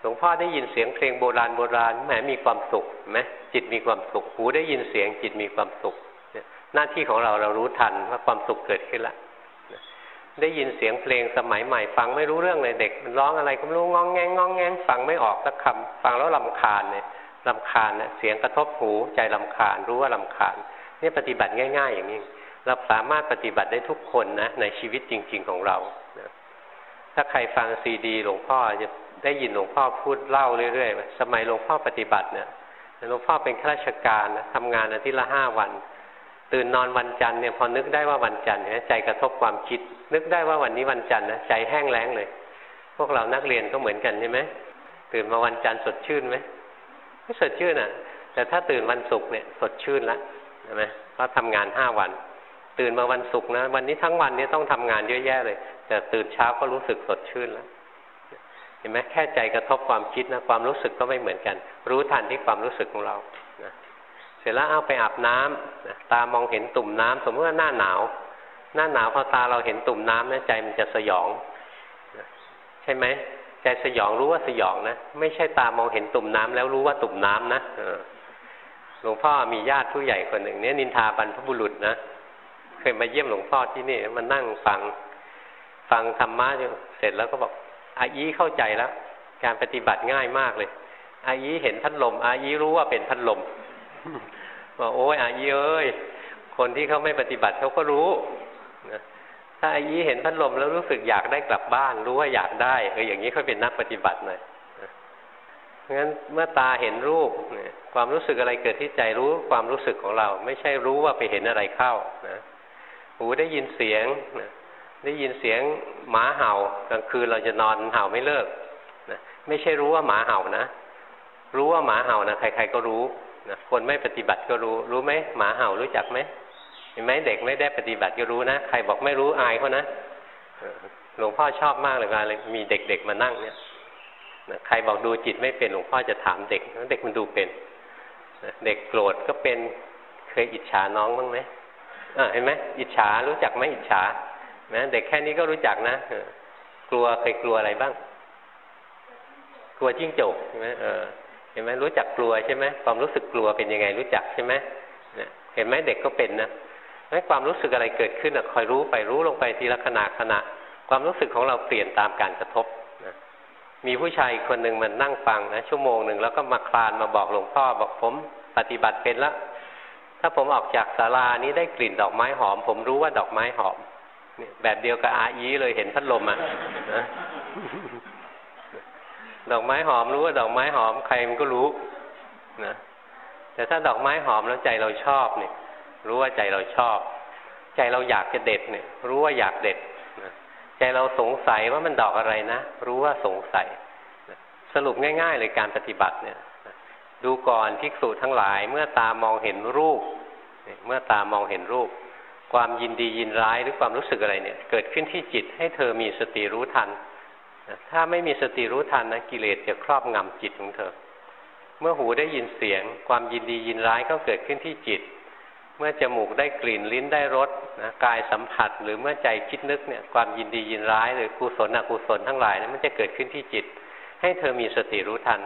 หลวงพ่อได้ยินเสียงเพลงโบราณโบราณแหมมีความสุขไหมจิตมีความสุขหูได้ยินเสียงจิตมีความสุขหน้าที่ของเราเรารู้ทันว่าความสุขเกิดขึ้นแล้วได้ยินเสียงเพลงสมัยใหม่ ฟังไม่รู้เรื่องเลยเด็ก มันร้องอะไรก็ไม่รู้งองแงงงองแงงฟังไม่ออกสักคำฟังแล้วลำคาญเนี่ย ลำคาญเสียงกระทบหูใจลำคาญรู้ว่าลำคาญนี่ปฏิบัติง่าย ๆ อย่างนี้ เราสามารถปฏิบัติได้ทุกคนนะในชีวิตจริง ๆของเราถ้าใครฟังซีดี หลวงพ่อจะได้ยินหลวงพ่อพูดเล่าเรื่อยๆ สมัยหลวงพ่อปฏิบัติเนี่ยหลวงพ่อเป็นข้าราชการนะทำงานอาทิตย์ละห้าวัน ตื่นนอนวันจันทร์เนี่ยพอนึกได้ว่าวันจันทร์เนี่ยใจกระทบความคิด นึกได้ว่าวันนี้วันจันทร์นะใจแห้งแล้งเลย พวกเรานักเรียนก็เหมือนกันใช่ไหมตื่นมาวันจันทร์สดชื่นไหม สดชื่นอะ แต่ถ้าตื่นวันศุกร์เนี่ยสดชื่นละใช่ไหมเพราะทำงานห้าวัน ตื่นมาวันศุกร์นะ วันนี้ทั้งวันนี้ต้องทำงานเยอะแยะเลย แต่ตื่นเช้าก็รู้สึกสดชื่นแล้วเห็นไหมแค่ใจกระทบความคิดนะความรู้สึกก็ไม่เหมือนกัน รู้ทันที่ความรู้สึกของเรานะเสร็จแล้วเอาไปอาบน้ำนะตามองเห็นตุ่มน้ำสมมติว่าหน้าหนาว หน้าหนาวพอตาเราเห็นตุ่มน้ำนะใจมันจะสยอง ใช่ไหม ใจสยองรู้ว่าสยองนะ ไม่ใช่ตามองเห็นตุ่มน้ำแล้วรู้ว่าตุ่มน้ำนะหลวงพ่อมีญาติผู้ใหญ่คนหนึ่ง เนี่ยนินทาบรรพบุรุษนะเคยมาเยี่ยมหลวงพ่อที่นี่มานั่งฟังฟังธรรมะจนเสร็จแล้วก็บอกอายีเข้าใจแล้ว การปฏิบัติง่ายมากเลย อายีเห็นพัดลม อายีรู้ว่าเป็นพัดลมบอกโอ้ยอายีเอ้ยคนที่เขาไม่ปฏิบัติเขาก็รู้ ถ้าอายีเห็นพัดลมแล้วรู้สึกอยากได้กลับบ้าน รู้ว่าอยากได้เอออย่างนี้เขาเป็นนักปฏิบัติหน่อยเพราะฉะนั้นเมื่อตาเห็นรูปความรู้สึกอะไรเกิดที่ใจรู้ความรู้สึกของเรา ไม่ใช่รู้ว่าไปเห็นอะไรเข้านะหูได้ยินเสียงนะได้ยินเสียงหมาเห่ากลางคืนเราจะนอนเห่าไม่เลิกนะไม่ใช่รู้ว่าหมาเห่านะ รู้ว่าหมาเห่านะใคร ๆก็รู้นะคนไม่ปฏิบัติก็รู้ รู้ไหมหมาเห่ารู้จักไหม เห็นไหมเด็กไม่ได้ปฏิบัติก็รู้นะ ใครบอกไม่รู้อายเขานะหลวงพ่อชอบมากเลยเวลามีเด็กๆมานั่งเนี่ยใครบอกดูจิตไม่เป็นหลวงพ่อจะถามเด็กเด็กมันดูเป็นเด็กโกรธก็เป็นเคยอิจฉาน้องบ้างไหมเห็นไหมอิจฉารู้จักไหมอิจฉานะเด็กแค่นี้ก็รู้จักนะกลัวเคยกลัวอะไรบ้าง กลัวจิ้งจกใช่ไหมเออเห็นไหมรู้จักกลัวใช่ไหมความรู้สึกกลัวเป็นยังไงรู้จักใช่ไหมเห็นไหมเด็กก็เป็นนะ ไม่ความรู้สึกอะไรเกิดขึ้นอะคอยรู้ไปรู้ลงไปทีละขณะขณะ ความรู้สึกของเราเปลี่ยนตามการกระทบนะมีผู้ชายคนหนึ่งมันนั่งฟังนะชั่วโมงหนึ่งแล้วก็มาคลานมาบอกหลวงพ่อบอกผมปฏิบัติเป็นแล้วถ้าผมออกจากศาลานี้ได้กลิ่นดอกไม้หอม ผมรู้ว่าดอกไม้หอมแบบเดียวกับอายีเลยเห็นพัดลมอะดอกไม้หอมรู้ว่าดอกไม้หอมใครมันก็รู้นะแต่ถ้าดอกไม้หอมแล้วใจเราชอบเนี่ย รู้ว่าใจเราชอบ ใจเราอยากจะเด็ดเนี่ย รู้ว่าอยากเด็ดใจเราสงสัยว่ามันดอกอะไรนะ รู้ว่าสงสัย สรุปง่าย ๆ เลยการปฏิบัติเนี่ย ดูก่อนภิกษุทั้งหลาย เมื่อตามองเห็นรูป เมื่อตามองเห็นรูป ความยินดียินร้ายหรือความรู้สึกอะไรเนี่ย เกิดขึ้นที่จิตให้เธอมีสติรู้ทัน ถ้าไม่มีสติรู้ทันนะกิเลสจะครอบงำจิตของเธอ เมื่อหูได้ยินเสียง ความยินดียินร้ายก็เกิดขึ้นที่จิต มื่อจมูกได้กลิ่นลิ้นได้รสนะกายสัมผัส หรือเมื่อใจคิดนึกเนี่ยความยินดียินร้ายหรือกุศลอกุศลทั้งหลายนะมันจะเกิดขึ้นที่จิต ให้เธอมีสติรู้ทัน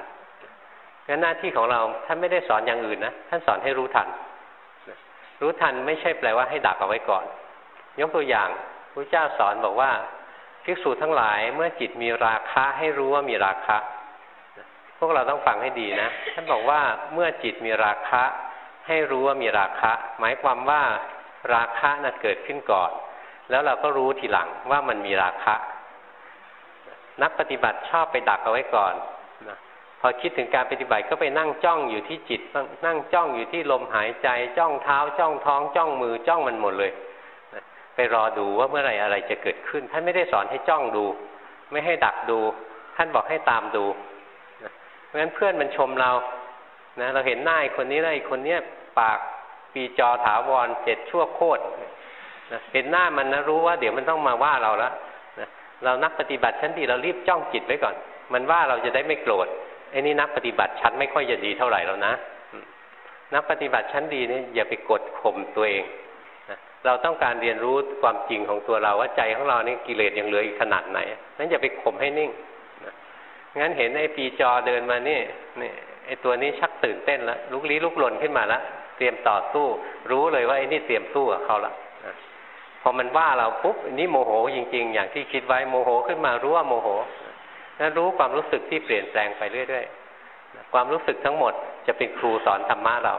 งั้นหน้าที่ของเราท่านไม่ได้สอนอย่างอื่นนะท่านสอนให้รู้ทัน รู้ทันไม่ใช่แปลว่าให้ดักเอาไว้ก่อน ยกตัวอย่างพระเจ้าสอนบอกว่าภิกษุทั้งหลายเมื่อจิตมีราคะให้รู้ว่ามีราคะ พวกเราต้องฟังให้ดีนะท่านบอกว่าเมื่อจิตมีราคะ ให้รู้ว่ามีราคะ หมายความว่าราคะนะ่ะเกิดขึ้นก่อน แล้วเราก็รู้ทีหลังว่ามันมีราคะ นักปฏิบัติชอบไปดักเอาไว้ก่อนพอคิดถึงการปฏิบัติก็ไปนั่งจ้องอยู่ที่จิตนั่งจ้องอยู่ที่ลมหายใจ จ้องเท้า จ้องท้อง จ้องมือ จ้องมันหมดเลยไปรอดูว่าเมื่อไรอะไรจะเกิดขึ้น ท่านไม่ได้สอนให้จ้องดู ไม่ให้ดักดู ท่านบอกให้ตามดูเพราะฉะนั้นเพื่อนมันชมเรา นะเราเห็นหน้าคนนี้แล้วอีกคนเนี้ยปากปีจอถาวรเจ็ดชั่วโคตรนะเห็นหน้ามันนะรู้ว่าเดี๋ยวมันต้องมาว่าเราแล้วนะเรานักปฏิบัติชั้นดีเรารีบจ้องจิตไว้ก่อน มันว่าเราจะได้ไม่โกรธไอ้นี่นักปฏิบัติชั้นไม่ค่อยจะดีเท่าไหร่แล้วนะนักปฏิบัติชั้นดีเนี่ยอย่าไปกดข่มตัวเองนะเราต้องการเรียนรู้ความจริงของตัวเราว่าใจของเรานี่กิเลสยังเหลืออีกขนาดไหนนั้นอย่าไปข่มให้นิ่งนะงั้นเห็นไอ้ปีจอเดินมานี่นี่ ไอ้ตัวนี้ชักตื่นเต้นแล้วลุกลี้ลุกลนขึ้นมาแล้วเตรียมต่อสู้ รู้เลยว่าไอ้นี่เตรียมสู้กับเขาละพอมันว่าเราปุ๊บนี่โมโหจริง ๆ อย่างที่คิดไว้โมโหขึ้นมารู้ว่าโมโหนั้นรู้ความรู้สึกที่เปลี่ยนแปลงไปเรื่อยๆความรู้สึกทั้งหมดจะเป็นครูสอนธรรมะเรา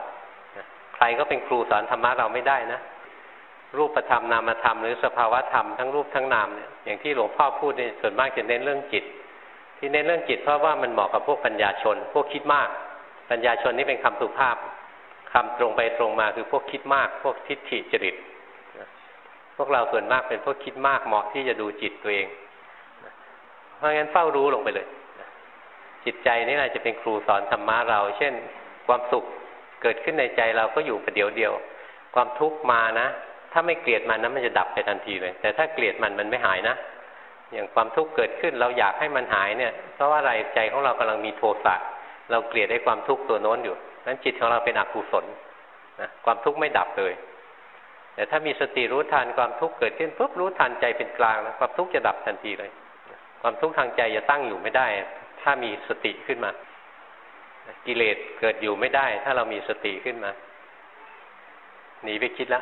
ใครก็เป็นครูสอนธรรมะเราไม่ได้นะรูปธรรมนามธรรมหรือสภาวะธรรมทั้งรูปทั้งนามเนี่ยอย่างที่หลวงพ่อพูดเนี่ยส่วนมากจะเน้นเรื่องจิต ที่เน้นเรื่องจิตเพราะว่ามันเหมาะกับพวกปัญญาชน พวกคิดมาก ปัญญาชนนี่เป็นคำสุภาพคำตรงไปตรงมาคือพวกคิดมาก พวกทิฏฐิจริตพวกเราส่วนมากเป็นพวกคิดมากเหมาะที่จะดูจิตตัวเอง เพราะงั้นเฝ้ารู้ลงไปเลย จิตใจนี่แหละจะเป็นครูสอนธรรมะเรา เช่น ความสุขเกิดขึ้นในใจเราก็อยู่ประเดี๋ยวเดียว ความทุกข์มานะ ถ้าไม่เกลียดมันนะมันจะดับไปทันทีเลย แต่ถ้าเกลียดมันมันไม่หายนะ อย่างความทุกข์เกิดขึ้นเราอยากให้มันหายเนี่ย เพราะว่าอะไรใจของเรากำลังมีโทสะเราเกลียดให้ความทุกข์ตัวโน้นอยู่นั้นจิตของเราเป็นอกุศลนะความทุกข์ไม่ดับเลย แต่ถ้ามีสติรู้ทันความทุกข์เกิดขึ้นปุ๊บรู้ทันใจเป็นกลางนะความทุกข์จะดับทันทีเลย ความทุกข์ทางใจจะตั้งอยู่ไม่ได้ ถ้ามีสติขึ้นมา กิเลสเกิดอยู่ไม่ได้ ถ้าเรามีสติขึ้นมาหนีไปคิดละ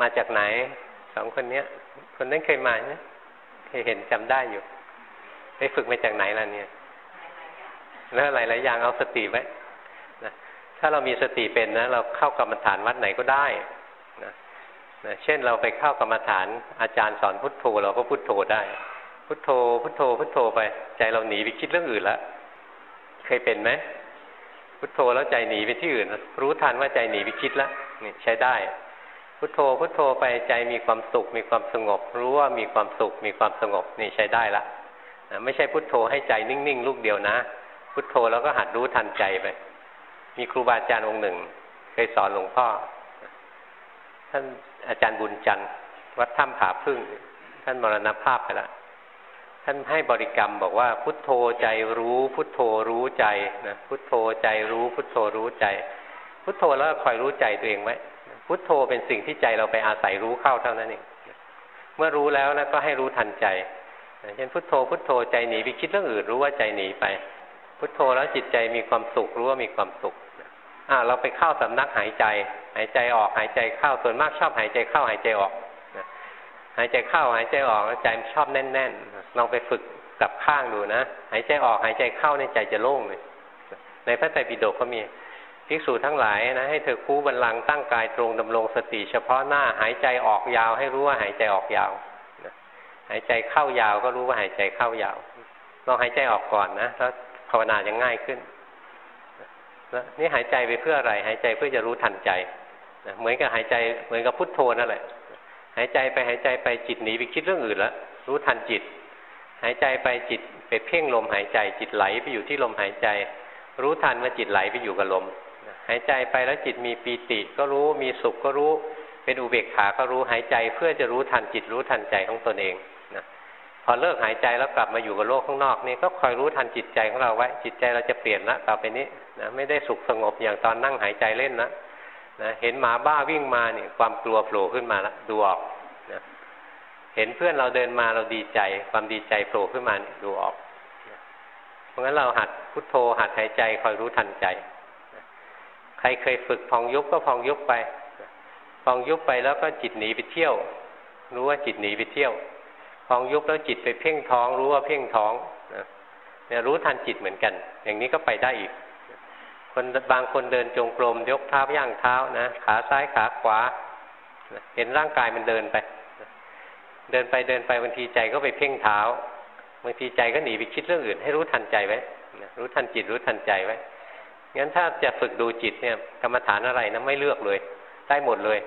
มาจากไหนสองคนเนี้ย คนนั้นเคยมาเนี่ยเคยเห็นจำได้อยู่ไปฝึกมาจากไหนล่ะเนี่ย แล้วหลายๆอย่างเอาสติไว้นะถ้าเรามีสติเป็นนะ เราเข้ากรรมฐานวัดไหนก็ได้นะนะเช่นเราไปเข้ากรรมฐานอาจารย์สอนพุทโธเราก็พุทโธได้ พุทโธ พุทโธ พุทโธไป ใจเราหนีไปคิดเรื่องอื่นแล้วเคยเป็นไหมพุทโธแล้วใจหนีไปที่อื่น รู้ทันว่าใจหนีไปคิดแล้วนี่ใช้ได้ พุทโธพุทโธไปใจมีความสุข มีความสงบ รู้ว่ามีความสุข มีความสงบนี่ใช้ได้ละไม่ใช่พุทโธให้ใจนิ่งๆ ลูกเดียวนะ พุทโธแล้วก็หัดรู้ทันใจไป มีครูบาอาจารย์องค์หนึ่ง เคยสอนหลวงพ่อ ท่านอาจารย์บุญจันทร์วัดถ้ำผาพึ่ง ท่านมรณภาพไปแล้วท่านให้บริกรรมบอกว่า พุทโธใจรู้ พุทโธรู้ใจนะพุทโธใจรู้ พุทโธรู้ใจ พุทโธแล้วคอยรู้ใจตัวเองไว้ พุทโธเป็นสิ่งที่ใจเราไปอาศัยรู้เข้าเท่านั้นเองเมื่อรู้แล้วนะก็ให้รู้ทันใจเช่นพุทโธพุทโธใจหนีไปคิดเรื่องอื่นรู้ว่าใจหนีไป พุทโธแล้วจิตใจมีความสุขรู้ว่ามีความสุขอ่าเราไปเข้าสำนักหายใจ หายใจออกหายใจเข้าส่วนมากชอบหายใจเข้าหายใจออกหายใจเข้าหายใจออกแล้วใจชอบแน่นๆลองไปฝึกกับข้างดูนะ หายใจออกหายใจเข้าในใจจะโล่งเลยในพระไตรปิฎกก็มี ภิกษุทั้งหลายนะให้เธอคู่บันลังตั้งกายตรงดำรงสติ เฉพาะหน้าหายใจออกยาว ให้รู้ว่าหายใจออกยาวหายใจเข้ายาวก็รู้ว่าหายใจเข้ายาวลองหายใจออกก่อนนะแล้วภาวนาจะง่ายขึ้นนี่หายใจไปเพื่ออะไร หายใจเพื่อจะรู้ทันใจเหมือนกับหายใจเหมือนกับพุทโธนั่นแหละ หายใจไปหายใจไปจิตหนีไปคิดเรื่องอื่นแล้วรู้ทันจิต หายใจไปจิตไปเพ่งลมหายใจ จิตไหลไปอยู่ที่ลมหายใจ รู้ทันว่าจิตไหลไปอยู่กับลม หายใจไปแล้วจิตมีปีติก็รู้มีสุขก็รู้ เป็นอุเบกขาก็รู้หายใจเพื่อจะรู้ทันจิตรู้ทันใจของตนเองนะพอเลิกหายใจแล้วกลับมาอยู่กับโลกข้างนอกนี่ก็คอยรู้ทันจิตใจของเราไว้ จิตใจเราจะเปลี่ยนละต่อไปนี้นะไม่ได้สุขสงบอย่างตอนนั่งหายใจเล่นนะนะเห็นหมาบ้าวิ่งมาเนี่ยความกลัวโผล่ขึ้นมาละดูออกนะเห็นเพื่อนเราเดินมาเราดีใจ ความดีใจโผล่ขึ้นมาดูออก เพราะงั้นเราหัดพุทโธหัดหายใจคอยรู้ทันใจ รเคยฝึกพองยุบก็พองยุบไป พองยุบไปแล้วก็จิตหนีไปเที่ยว รู้ว่าจิตหนีไปเที่ยว พองยุบแล้วจิตไปเพ่งท้อง รู้ว่าเพ่งท้องเนี่ยรู้ทันจิตเหมือนกัน อย่างนี้ก็ไปได้อีก คนบางคนเดินจงกรมยกเท้าย่างเท้านะขาซ้ายขาขวาเห็นร่างกายมันเดินไป เดินไปเดินไปบางทีใจก็ไปเพ่งเท้าบางทีใจก็หนีไปคิดเรื่องอื่น ให้รู้ทันใจไว้รู้ทันจิตรู้ทันใจไว้ งั้นถ้าจะฝึกดูจิตเนี่ยกรรมฐานอะไรนะไม่เลือกเลย ได้หมดเลย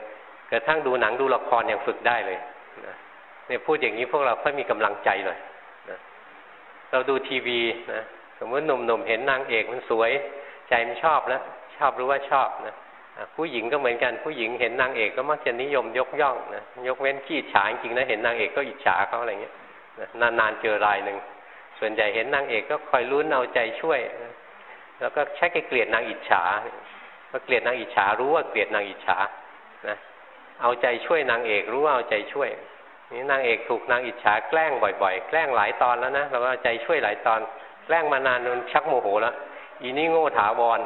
กระทั่งดูหนังดูละครยังฝึกได้เลยนะเนี่ยพูดอย่างนี้พวกเราค่อยมีกำลังใจหน่อยนะเราดูทีวีนะสมมติหนุ่มๆเห็นนางเอกมันสวย ใจมันชอบแล้วชอบรู้ว่าชอบนะผู้หญิงก็เหมือนกันผู้หญิงเห็นนางเอกก็มักจะนิยมยกย่องนะยกเว้นขี้ฉาจริงนะเห็นนางเอกก็อิจฉาเขาอะไรเงี้ยนานๆเจอรายหนึ่งส่วนใหญ่เห็นนางเอกก็คอยรุ้นเอาใจช่วยนะ แล้วก็ใช้เกลียดนางอิจฉาพอเกลียดนางอิจฉารู้ว่าเกลียดนางอิจฉานะเอาใจช่วยนางเอกรู้ว่าเอาใจช่วยนี่นางเอกถูกนางอิจฉาแกล้งบ่อยๆ แกล้งหลายตอนแล้วนะเราก็ใจช่วยหลายตอน แกล้งมานานจนชักโมโหแล้วอีนี่โง่ถาวร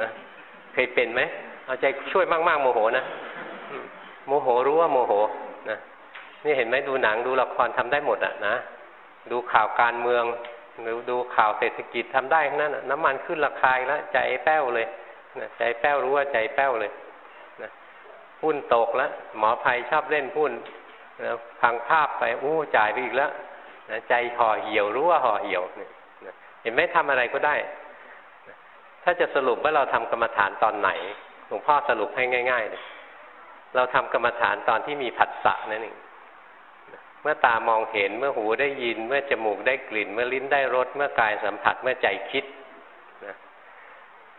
นะเคยเป็นไหมเอาใจช่วยมากๆโมโหนะโมโหรู้ว่าโมโหนะนี่เห็นไหมดูหนังดูละครทำได้หมดอะนะดูข่าวการเมือง หรือดูข่าวเศรษฐกิจทำได้ทั้งนั้นน้ำมันขึ้นราคาแล้วใจแป้วเลยนะใจแป้วรู้ว่าใจแป้วเลยนะหุ้นตกแล้วหมอภัยชอบเล่นหุ้นนะพังภาพไปอู้จ่ายไปอีกแล้วนะใจห่อเหี่ยวรู้ว่าห่อเหี่ยวเนี่ยนะเห็นไหมทำอะไรก็ได้นะถ้าจะสรุปว่าเราทำกรรมฐานตอนไหนหลวงพ่อสรุปให้ง่าย ๆ เลยเราทำกรรมฐานตอนที่มีผัสสะนั่นเอง เมื่อตามองเห็นเมื่อหูได้ยิน เมื่อจมูกได้กลิ่น เมื่อลิ้นได้รสเมื่อกายสัมผัสเมื่อใจคิดนะ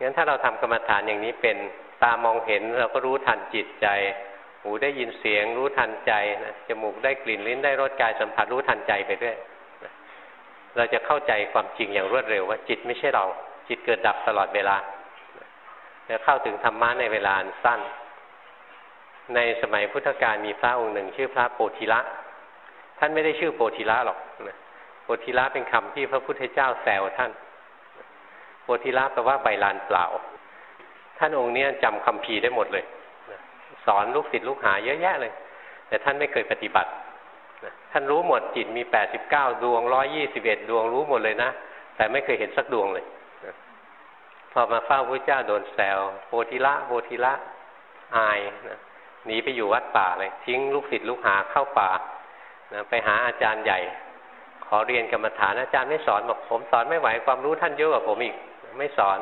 งั้นถ้าเราทำกรรมฐานอย่างนี้เป็นตามองเห็นเราก็รู้ทันจิตใจ หูได้ยินเสียง รู้ทันใจนะจมูกได้กลิ่นลิ้นได้รสกายสัมผัสรู้ทันใจไปด้วยนะเราจะเข้าใจความจริงอย่างรวดเร็วว่าจิตไม่ใช่เรา จิตเกิดดับตลอดเวลาจะเข้าถึงธรรมะในเวลาสั้น ในสมัยพุทธกาลมีพระองค์หนึ่ง ชื่อพระโปธิละ ท่านไม่ได้ชื่อโปธิละหรอกนะโปธิละเป็นคำที่พระพุทธเจ้าแซวท่านโปธิละแปลว่าใบลานเปล่า ท่านองค์นี้จำคำพีได้หมดเลยสอนลูกศิษย์ลูกหาเยอะแยะเลย แต่ท่านไม่เคยปฏิบัติท่านรู้หมดจิตมีแปดสิบเก้าดวงร้อยี่สิบเอ็ดดวงรู้หมดเลยนะ แต่ไม่เคยเห็นสักดวงเลย พอมาเฝ้าพระเจ้าโดนแซวโพธิละโพธิละอายนะหนีไปอยู่วัดป่าเลย ทิ้งลูกศิษย์ลูกหาเข้าป่า นะไปหาอาจารย์ใหญ่ ขอเรียนกรรมฐานอาจารย์ไม่สอนบอกผมสอนไม่ไหวความรู้ท่านเยอะกว่าผมอีกไม่สอน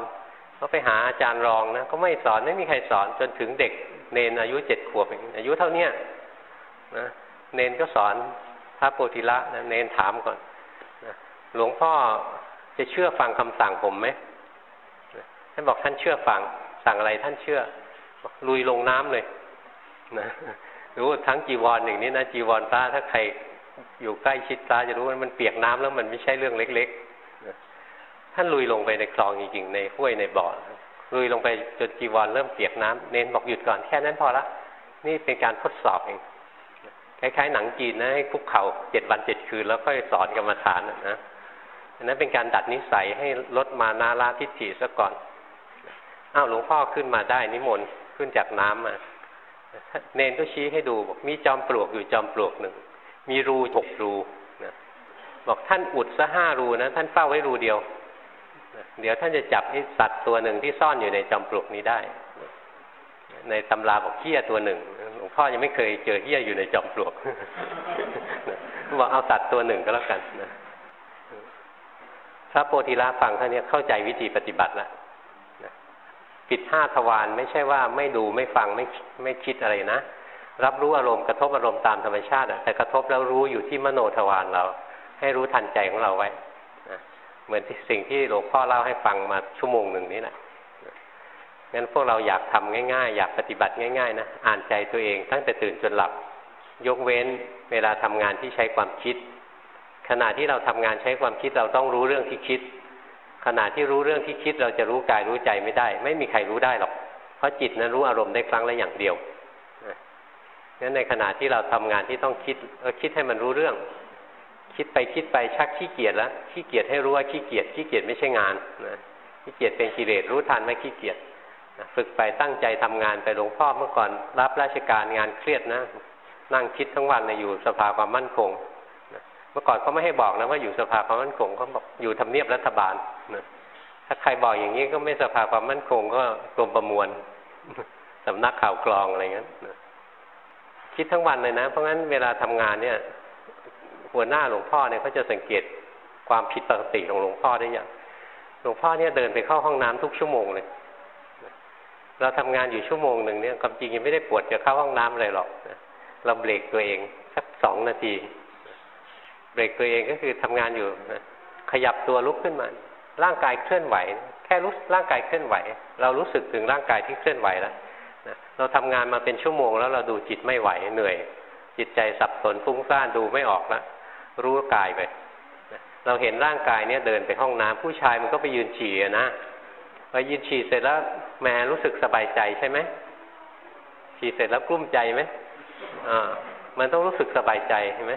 ก็ไปหาอาจารย์รองนะก็ไม่สอนไม่มีใครสอนจนถึงเด็กเนนอายุเจ็ดขวบอายุเท่าเนี้ยนะเนนก็สอนพระโพธิละนะเนนถามก่อนนะหลวงพ่อจะเชื่อฟังคำสั่งผมไหมท่านบอกท่านเชื่อฟังสั่งอะไรท่านเชื่อลุยลงน้ำเลยนะ รู้ทั้งจีวรหนึ่งนี้นะจีวรพระถ้าใครอยู่ใกล้ชิดพระจะรู้ว่ามันเปียกน้ำแล้วมันไม่ใช่เรื่องเล็กๆท่านลุยลงไปในคลองจริงๆในห้วยในบ่อลุยลงไปจนจีวรเริ่มเปียกน้ำเน้นบอกหยุดก่อนแค่นั้นพอละนี่เป็นการทดสอบเองคล้ายๆหนังจีนนะให้คุกเข่าเจ็ดวันเจ็ดคืน แล้วค่อยสอนกรรมฐานนะอันนั้นเป็นการดัดนิสัยให้ลดมานาลาทิฏฐิซะก่อนอ้าวหลวงพ่อขึ้นมาได้นิมนต์ขึ้นจากน้ำมา เนนก็ชี้ให้ดูบอกมีจอมปลวกอยู่จอมปลวกหนึ่ง มีรูหกรูนะบอกท่านอุดซะห้ารูนะท่านเฝ้าไว้รูเดียวเดี๋ยวท่านจะจับไอ้สัตว์ตัวหนึ่งที่ซ่อนอยู่ในจอมปลวกนี้ได้ ในตำราบอกเหี้ยตัวหนึ่งหลวงพ่อยังไม่เคยเจอเหี้ยอยู่ในจอมปลวกบอกเอาสัตว์ตัวหนึ่งก็แล้วกันนะพระโพธิละฟังท่านนี้เข้าใจวิธีปฏิบัติแล้ว ปิดห้าทวารไม่ใช่ว่าไม่ดูไม่ฟังไม่ไม่คิดอะไรนะ รับรู้อารมณ์กระทบอารมณ์ตามธรรมชาติแต่กระทบแล้วรู้อยู่ที่มโนทวารเรา ให้รู้ทันใจของเราไว้เหมือนที่สิ่งที่หลวงพ่อเล่าให้ฟังมาชั่วโมงหนึ่งนี้แหละงั้นพวกเราอยากทำง่าย ๆ อยากปฏิบัติง่าย ๆ นะอ่านใจตัวเอง ตั้งแต่ตื่นจนหลับ ยกเว้นเวลาทำงานที่ใช้ความคิด ขณะที่เราทำงานใช้ความคิดเราต้องรู้เรื่องที่คิด ขณะที่รู้เรื่องที่คิดเราจะรู้กายรู้ใจไม่ได้ ไม่มีใครรู้ได้หรอก เพราะจิตนั้นรู้อารมณ์ได้ครั้งละอย่างเดียวงั้นในขณะที่เราทำงานที่ต้องคิดเออคิดให้มันรู้เรื่อง คิดไปคิดไปชักขี้เกียจแล้วขี้เกียจให้รู้ว่าขี้เกียจขี้เกียจไม่ใช่งานนะขี้เกียจเป็นกิเลสรู้ทันไม่ขี้เกียจฝึกไปตั้งใจทำงานไปหลวงพ่อเมื่อก่อน รับราชการงานเครียดนะ นั่งคิดทั้งวันในอยู่สภาความมั่นคง เมื่อก่อนเขาไม่ให้บอกนะว่าอยู่สภาความมั่นคงเขาบอกอยู่ทำเนียบรัฐบาลนะถ้าใครบอกอย่างนี้ก็ไม่สภาความมั่นคงก็กรมประมวลสำนักข่าวกรองอะไรเงี้ยนะคิดทั้งวันเลยนะ เพราะงั้นเวลาทำงานเนี่ย หัวหน้าหลวงพ่อเนี่ยเขาจะสังเกตความผิดปกติของหลวงพ่อได้อย่างหลวงพ่อเนี่ยเดินไปเข้าห้องน้ำทุกชั่วโมงเลยเราทำงานอยู่ชั่วโมงหนึ่งเนี่ยความจริงยังไม่ได้ปวดจะเข้าห้องน้ำอะไรหรอกเราเบรกตัวเองสักสองนาที เบรกตัวเองก็คือทำงานอยู่ขยับตัวลุกขึ้นมา ร่างกายเคลื่อนไหว แค่รู้ร่างกายเคลื่อนไหว เรารู้สึกถึงร่างกายที่เคลื่อนไหวแล้วเราทำงานมาเป็นชั่วโมงแล้วเราดูจิตไม่ไหวเหนื่อย จิตใจสับสนฟุ้งซ่านดูไม่ออกแล้วรู้กายไปเราเห็นร่างกายเนี้ยเดินไปห้องน้ำผู้ชายมันก็ไปยืนฉี่นะพอยืนฉี่เสร็จแล้วแม่รู้สึกสบายใจใช่ไหมฉี่เสร็จแล้วกลุ้มใจไหมอ่ามันต้องรู้สึกสบายใจใช่ไหม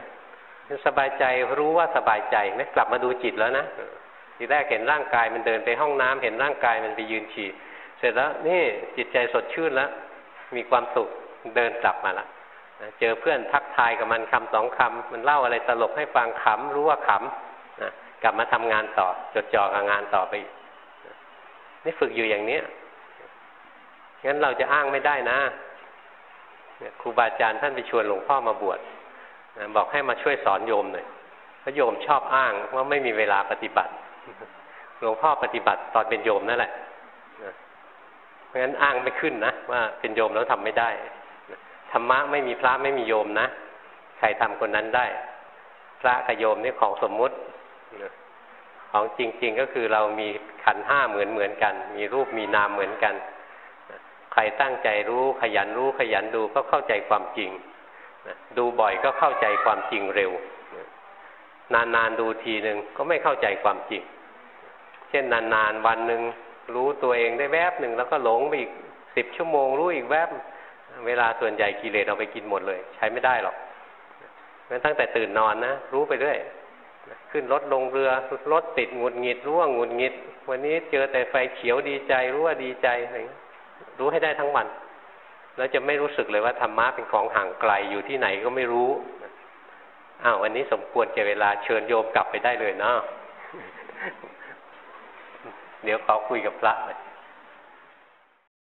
สบายใจรู้ว่าสบายใจไหมกลับมาดูจิตแล้วนะทีแรกเห็นร่างกายมันเดินไปห้องน้ำเห็นร่างกายมันไปยืนฉี่เสร็จแล้วนี่จิตใจสดชื่นแล้ว มีความสุขเดินกลับมาละเจอเพื่อนทักทายกับมันคำสองคำมันเล่าอะไรตลกให้ฟังขำรู้ว่าขำนะกลับมาทำงานต่อ จดจ่อกับงานต่อไปนี่ฝึกอยู่อย่างเนี้ยงั้นเราจะอ้างไม่ได้นะครูบาอาจารย์ท่านไปชวนหลวงพ่อมาบวช บอกให้มาช่วยสอนโยมหน่อยเพราะโยมชอบอ้างว่าไม่มีเวลาปฏิบัติหลวงพ่อปฏิบัติตอนเป็นโยมนั่นแหละเพราะฉะนั้นอ้างไม่ขึ้นนะว่าเป็นโยมแล้วทำไม่ได้ธรรมะไม่มีพระไม่มีโยมนะใครทำคนนั้นได้ พระกับโยมนี่ของสมมุติของจริง ๆก็คือเรามีขันห้าเหมือนเหมือนกัน มีรูปมีนามเหมือนกัน ใครตั้งใจรู้ขยันรู้ขยันดูก็เข้าใจความจริง ดูบ่อยก็เข้าใจความจริงเร็ว นานๆดูทีหนึ่งก็ไม่เข้าใจความจริง เช่นนานๆวันหนึ่งรู้ตัวเองได้แวบหนึ่งแล้วก็หลงไปอีกสิบชั่วโมงรู้อีกแวบ เวลาส่วนใหญ่กิเลสเอาไปกินหมดเลย ใช้ไม่ได้หรอกงั้นตั้งแต่ตื่นนอนนะ รู้ไปเรื่อยขึ้นรถลงเรือรถติดหงุดหงิดรู้ว่าหงุดหงิด วันนี้เจอแต่ไฟเขียวดีใจรู้ว่าดีใจอะไรรู้ให้ได้ทั้งวัน แล้วจะไม่รู้สึกเลยว่าธรรมะเป็นของห่างไกลอยู่ที่ไหนก็ไม่รู้อ้าววันนี้สมควรแก่เวลาเชิญโยมกลับไปได้เลยเนาะเดี๋ยวเขาคุยกับพระเลย